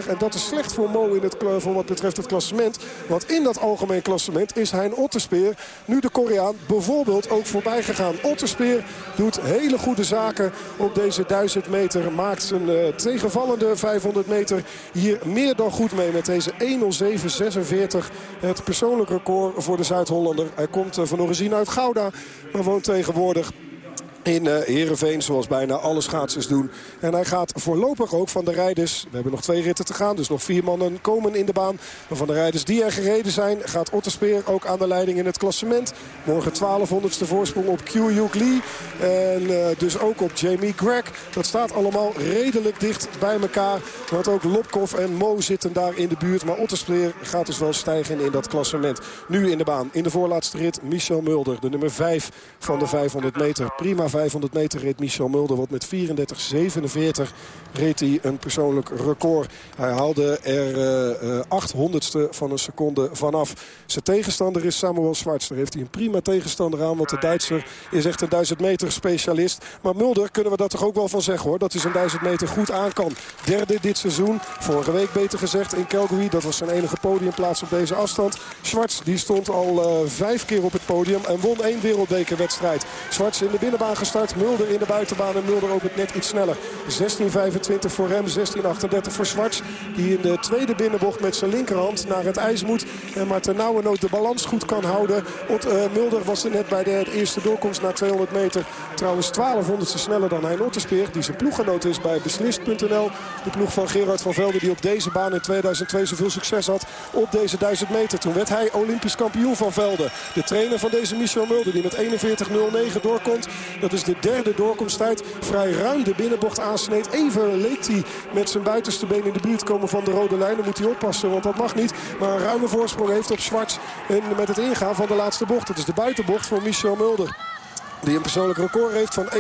Speaker 6: En dat is slecht voor Mo in het, voor wat betreft het klassement. Want in dat algemeen klassement is Hein Otterspeer nu de Koreaan bijvoorbeeld ook voorbij gegaan. Otterspeer doet hele goede zaken op deze 1000 meter. Maakt zijn uh, tegenvallende 500 meter hier meer dan goed mee met deze 1.07.46. Het persoonlijk record voor de Zuid-Hollander. Hij komt uh, van origine uit Gouda, maar woont tegenwoordig in uh, Heerenveen, zoals bijna alle schaatsers doen. En hij gaat voorlopig ook van de rijders... we hebben nog twee ritten te gaan, dus nog vier mannen komen in de baan. Maar van de rijders die er gereden zijn... gaat Otterspeer ook aan de leiding in het klassement. Morgen 1200ste voorsprong op Q Lee. En uh, dus ook op Jamie Gregg. Dat staat allemaal redelijk dicht bij elkaar. Want ook Lopkov en Mo zitten daar in de buurt. Maar Otterspeer gaat dus wel stijgen in dat klassement. Nu in de baan, in de voorlaatste rit, Michel Mulder. De nummer 5 van de 500 meter. Prima 500 meter reed Michel Mulder. Wat met 34-47 reed hij een persoonlijk record. Hij haalde er uh, 800ste van een seconde vanaf. Zijn tegenstander is Samuel Schwartz. Daar heeft hij een prima tegenstander aan. Want de Duitser is echt een 1000 meter specialist. Maar Mulder kunnen we dat toch ook wel van zeggen hoor. Dat hij zijn 1000 meter goed aan kan. Derde dit seizoen. Vorige week beter gezegd in Calgary. Dat was zijn enige podiumplaats op deze afstand. Schwartz die stond al uh, vijf keer op het podium. En won één wereldbekerwedstrijd. Schwartz in de binnenbaan gestart. Mulder in de buitenbaan en Mulder ook het net iets sneller. 16.25 voor hem, 16.38 voor Schwartz. Die in de tweede binnenbocht met zijn linkerhand naar het ijs moet. En maar ter nauwe nood de balans goed kan houden. Ot, uh, Mulder was er net bij de eerste doorkomst na 200 meter. Trouwens 1200ste sneller dan Hein Otterspeer. Die zijn ploeggenoot is bij Beslist.nl. De ploeg van Gerard van Velde die op deze baan in 2002 zoveel succes had. Op deze 1000 meter. Toen werd hij Olympisch kampioen van Velde. De trainer van deze Michel Mulder die met 41.09 doorkomt. Dat is de derde doorkomsttijd. Vrij ruim de binnenbocht aansneed. Even leek hij met zijn buitenste been in de buurt komen van de rode lijn. Dan moet hij oppassen, want dat mag niet. Maar een ruime voorsprong heeft op Schwartz. En met het ingaan van de laatste bocht. Dat is de buitenbocht voor Michel Mulder. Die een persoonlijk record heeft van 1.07.87.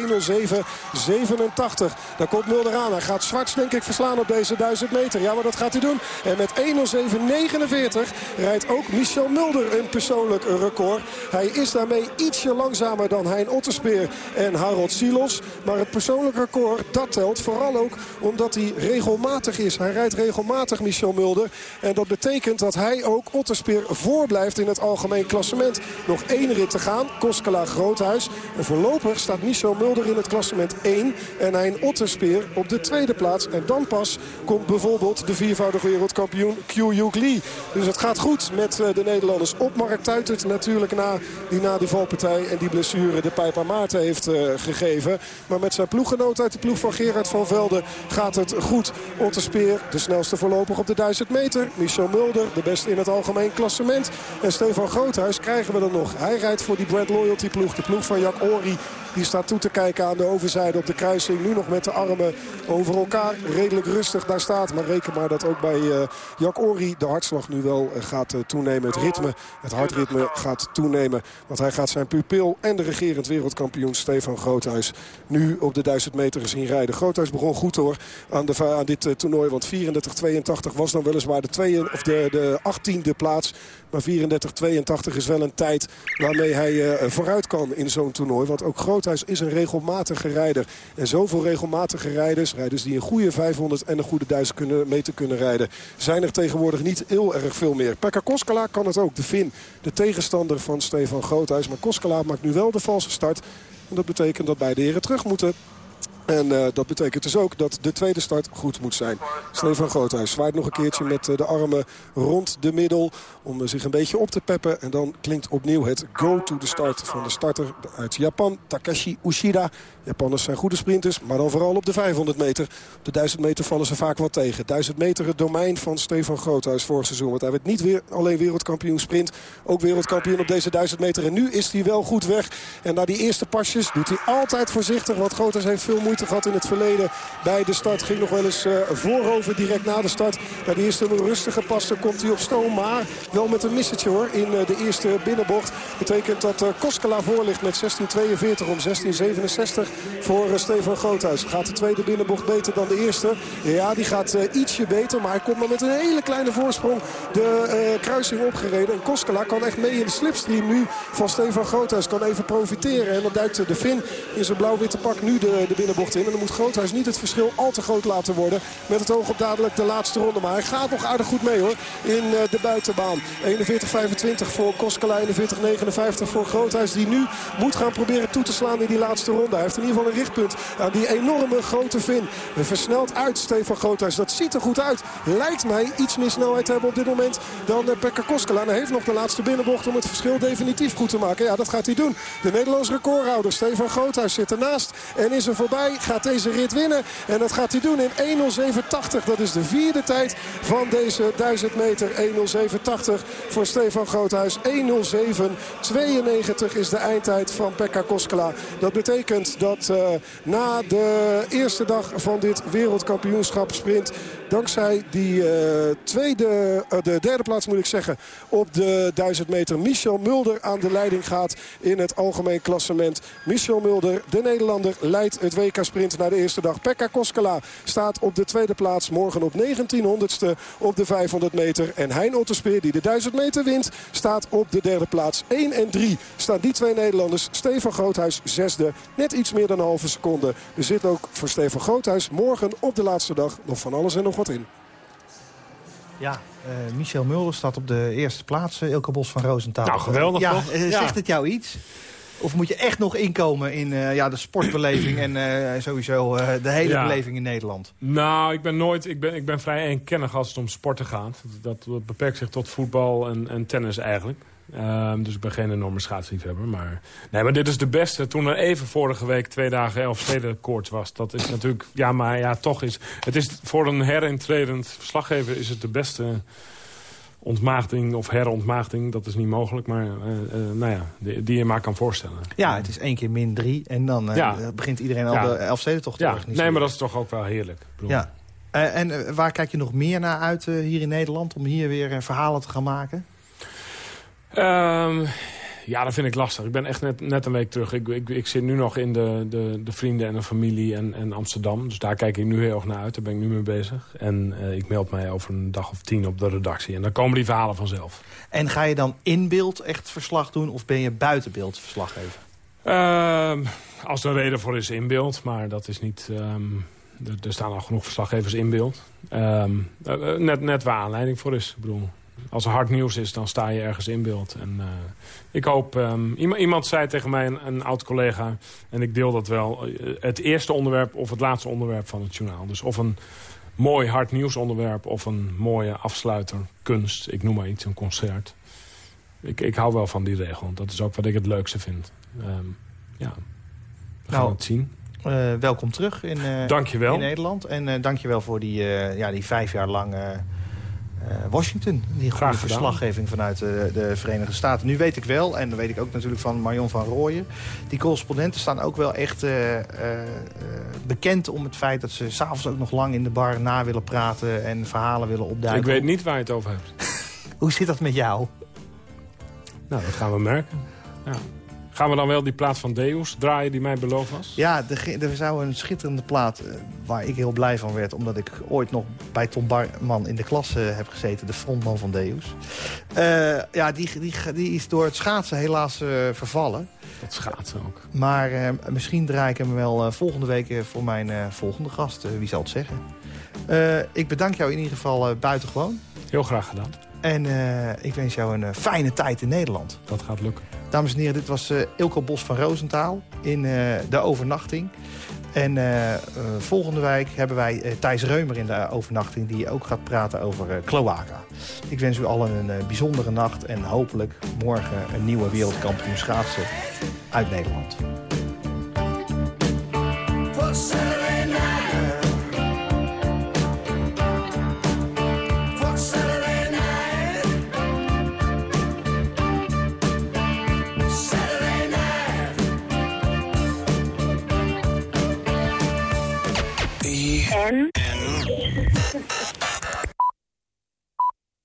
Speaker 6: Daar komt Mulder aan. Hij gaat Zwarts denk ik verslaan op deze 1000 meter. Ja, maar dat gaat hij doen. En met 1.07.49 rijdt ook Michel Mulder een persoonlijk record. Hij is daarmee ietsje langzamer dan Hein Otterspeer en Harold Silos. Maar het persoonlijk record, dat telt. Vooral ook omdat hij regelmatig is. Hij rijdt regelmatig Michel Mulder. En dat betekent dat hij ook Otterspeer voorblijft in het algemeen klassement. Nog één rit te gaan. Koskela Groothuis. En voorlopig staat Michel Mulder in het klassement 1. En Hein Otterspeer op de tweede plaats. En dan pas komt bijvoorbeeld de viervoudige wereldkampioen Q Lee. Dus het gaat goed met de Nederlanders. Op Mark Tuitert natuurlijk na die na die valpartij en die blessure de pijp Maarten heeft uh, gegeven. Maar met zijn ploeggenoot uit de ploeg van Gerard van Velde gaat het goed. Otterspeer de snelste voorlopig op de 1000 meter. Michel Mulder de beste in het algemeen klassement. En Stefan Groothuis krijgen we er nog. Hij rijdt voor die Brad Loyalty ploeg. De ploeg van Jack Ori. Die staat toe te kijken aan de overzijde op de kruising. Nu nog met de armen over elkaar. Redelijk rustig daar staat. Maar reken maar dat ook bij uh, Jack Ori de hartslag nu wel uh, gaat uh, toenemen. Het ritme, het hartritme gaat toenemen. Want hij gaat zijn pupil en de regerend wereldkampioen Stefan Groothuis nu op de 1000 meter zien rijden. Groothuis begon goed hoor aan, de, aan dit toernooi. Want 34-82 was dan weliswaar de, tweeën, of de, de 18e plaats. Maar 34-82 is wel een tijd waarmee hij vooruit kan in zo'n toernooi. Want ook is een regelmatige rijder. En zoveel regelmatige rijders, rijders die een goede 500 en een goede 1000 kunnen, meter kunnen rijden... zijn er tegenwoordig niet heel erg veel meer. Pekka Koskela kan het ook, de Fin, de tegenstander van Stefan Groothuis. Maar Koskela maakt nu wel de valse start. En dat betekent dat beide heren terug moeten En eh, dat betekent dus ook dat de tweede start goed moet zijn. Stefan Groothuis zwaait nog een keertje met eh, de armen rond de middel... om eh, zich een beetje op te peppen. En dan klinkt opnieuw het go to the start van de starter uit Japan, Takashi Ushida. Japanners zijn goede sprinters, maar dan vooral op de 500 meter. Op de 1000 meter vallen ze vaak wat tegen. 1000 meter het domein van Stefan Groothuis vorig seizoen. Want hij werd niet weer alleen wereldkampioen sprint, ook wereldkampioen op deze 1000 meter. En nu is hij wel goed weg. En na die eerste pasjes doet hij altijd voorzichtig. Want Groothuis heeft veel moeite gehad in het verleden bij de start. Ging nog wel eens uh, voorover direct na de start. Bij de eerste rustige pas komt hij op stoom. Maar wel met een missetje hoor in uh, de eerste binnenbocht. Betekent dat uh, Koskela voor ligt met 16.42 om 16.67 voor Stefan Groothuis. Gaat de tweede binnenbocht beter dan de eerste? Ja, die gaat ietsje beter. Maar hij komt maar met een hele kleine voorsprong de kruising opgereden. En Koskela kan echt mee in de slipstream nu van Stefan Groothuis. Kan even profiteren. En dan duikt de Fin in zijn blauw-witte pak nu de, de binnenbocht in. En dan moet Groothuis niet het verschil al te groot laten worden. Met het oog op dadelijk de laatste ronde. Maar hij gaat nog aardig goed mee hoor. In de buitenbaan. 41-25 voor Koskela. 41-59 voor Groothuis. Die nu moet gaan proberen toe te slaan in die laatste ronde. Hij heeft ieder geval een richtpunt aan die enorme grote Fin. Versneld uit Stefan Groothuis. Dat ziet er goed uit. Lijkt mij iets meer snelheid te hebben op dit moment dan Pekka Koskela. En hij heeft nog de laatste binnenbocht om het verschil definitief goed te maken. Ja, dat gaat hij doen. De Nederlands recordhouder Stefan Groothuis zit ernaast. En is er voorbij. Gaat deze rit winnen. En dat gaat hij doen in 1.07.80. Dat is de vierde tijd van deze 1000 meter. 1.07.80 voor Stefan Groothuis. 1.07.92 is de eindtijd van Pekka Koskela. Dat betekent dat uh, na de eerste dag van dit wereldkampioenschap sprint... dankzij die uh, tweede, uh, de derde plaats moet ik zeggen... op de 1000 meter Michel Mulder aan de leiding gaat in het algemeen klassement. Michel Mulder, de Nederlander, leidt het WK Sprint naar de eerste dag. Pekka Koskela staat op de tweede plaats. Morgen op 1900ste op de 500 meter. En Hein Otterspeer, die de 1000 meter wint, staat op de derde plaats. 1 en 3 staan die twee Nederlanders. Stefan Groothuis zesde. Net iets meer dan een halve seconde. Er zit ook voor Stefan Groothuis morgen op de laatste dag nog van alles en nog wat in.
Speaker 3: Ja, uh, Michel Mulder staat op de eerste plaats. Uh, Ilke Bos van Roosentaal.
Speaker 4: Nou, geweldig
Speaker 3: ja,
Speaker 4: toch?
Speaker 3: Uh, zegt
Speaker 4: ja.
Speaker 3: het jou iets? Of moet je echt nog inkomen in uh, ja, de sportbeleving en uh, sowieso uh, de hele ja. beleving in Nederland?
Speaker 4: Nou, ik ben nooit, ik ben, ik ben vrij eenkennig als het om sporten gaat. Dat, dat beperkt zich tot voetbal en, en tennis eigenlijk. Um, dus ik ben geen enorme schaatsliefhebber. Maar, nee, maar dit is de beste. Toen er even vorige week twee dagen Elfstedenkoorts was. Dat is natuurlijk... Ja, maar ja, toch is... Het is voor een herintredend verslaggever is het de beste ontmaagding of herontmaagding, dat is niet mogelijk. Maar uh, uh, nou ja, die, die, je maar kan voorstellen.
Speaker 3: Ja, het is één keer min drie en dan uh, ja. begint iedereen al ja. de Elfstedentocht te
Speaker 4: ja.
Speaker 3: organiseren.
Speaker 4: Nee, maar dat is toch ook wel heerlijk.
Speaker 3: Ja. en waar kijk je nog meer naar uit hier in Nederland... om hier weer verhalen te gaan maken?
Speaker 4: Um, ja, dat vind ik lastig. Ik ben echt net, net een week terug. Ik, ik, ik zit nu nog in de, de, de vrienden en de familie en, en Amsterdam. Dus daar kijk ik nu heel erg naar uit. Daar ben ik nu mee bezig. En uh, ik meld mij over een dag of tien op de redactie. En dan komen die verhalen vanzelf.
Speaker 3: En ga je dan in beeld echt verslag doen of ben je buiten beeld verslaggever?
Speaker 4: Uh, als er een reden voor is in beeld, maar dat is niet... Um, er, er staan al genoeg verslaggevers in beeld. Um, uh, net, net waar aanleiding voor is. Ik bedoel, als er hard nieuws is, dan sta je ergens in beeld. En uh, ik hoop... Um, iemand, zei tegen mij, een, een oud-collega... en ik deel dat wel... Uh, het eerste onderwerp of het laatste onderwerp van het journaal. Dus of een mooi hard nieuwsonderwerp... of een mooie afsluiter, kunst. Ik noem maar iets, een concert. Ik, ik hou wel van die regel. Dat is ook wat ik het leukste vind. Um, ja, we gaan
Speaker 3: nou,
Speaker 4: het zien.
Speaker 3: Uh, welkom terug in, uh,
Speaker 4: dankjewel.
Speaker 3: in Nederland. En uh, dankjewel voor die, ja, die vijf jaar lang Uh, Washington. Die goede verslaggeving vanuit de, de, Verenigde Staten. Nu weet ik wel, en dat weet ik ook natuurlijk van Marion van Rooyen... die correspondenten staan ook wel echt uh, uh, bekend om het feit... dat ze s'avonds ook nog lang in de bar na willen praten... en verhalen willen opduiken.
Speaker 4: Ik weet niet waar je het over hebt. (laughs)
Speaker 3: Hoe zit dat met jou?
Speaker 4: Nou, dat gaan we merken. Ja. Gaan we dan wel die plaat van Deus draaien die mij beloofd was?
Speaker 3: Ja, er, zou een schitterende plaat uh, waar ik heel blij van werd... omdat ik ooit nog bij Tom Barman in de klas uh, heb gezeten, de frontman van Deus. Uh, ja, die, die, die is door het schaatsen helaas vervallen.
Speaker 4: Dat schaatsen ook.
Speaker 3: Maar misschien draai ik hem wel volgende week voor mijn volgende gast. wie zal het zeggen? ik bedank jou in ieder geval buitengewoon.
Speaker 4: Heel graag gedaan.
Speaker 3: En ik wens jou een fijne tijd in Nederland.
Speaker 4: Dat gaat lukken.
Speaker 3: Dames en heren, dit was uh, Ilko Bos van Roosentaal in uh, De Overnachting. En eh, eh, volgende week hebben wij eh, Thijs Reumer in de overnachting... die ook gaat praten over eh Cloaca. Ik wens u allen een eh, bijzondere nacht en hopelijk morgen een nieuwe wereldkampioen schaatsen uit Nederland.
Speaker 7: N.
Speaker 8: N.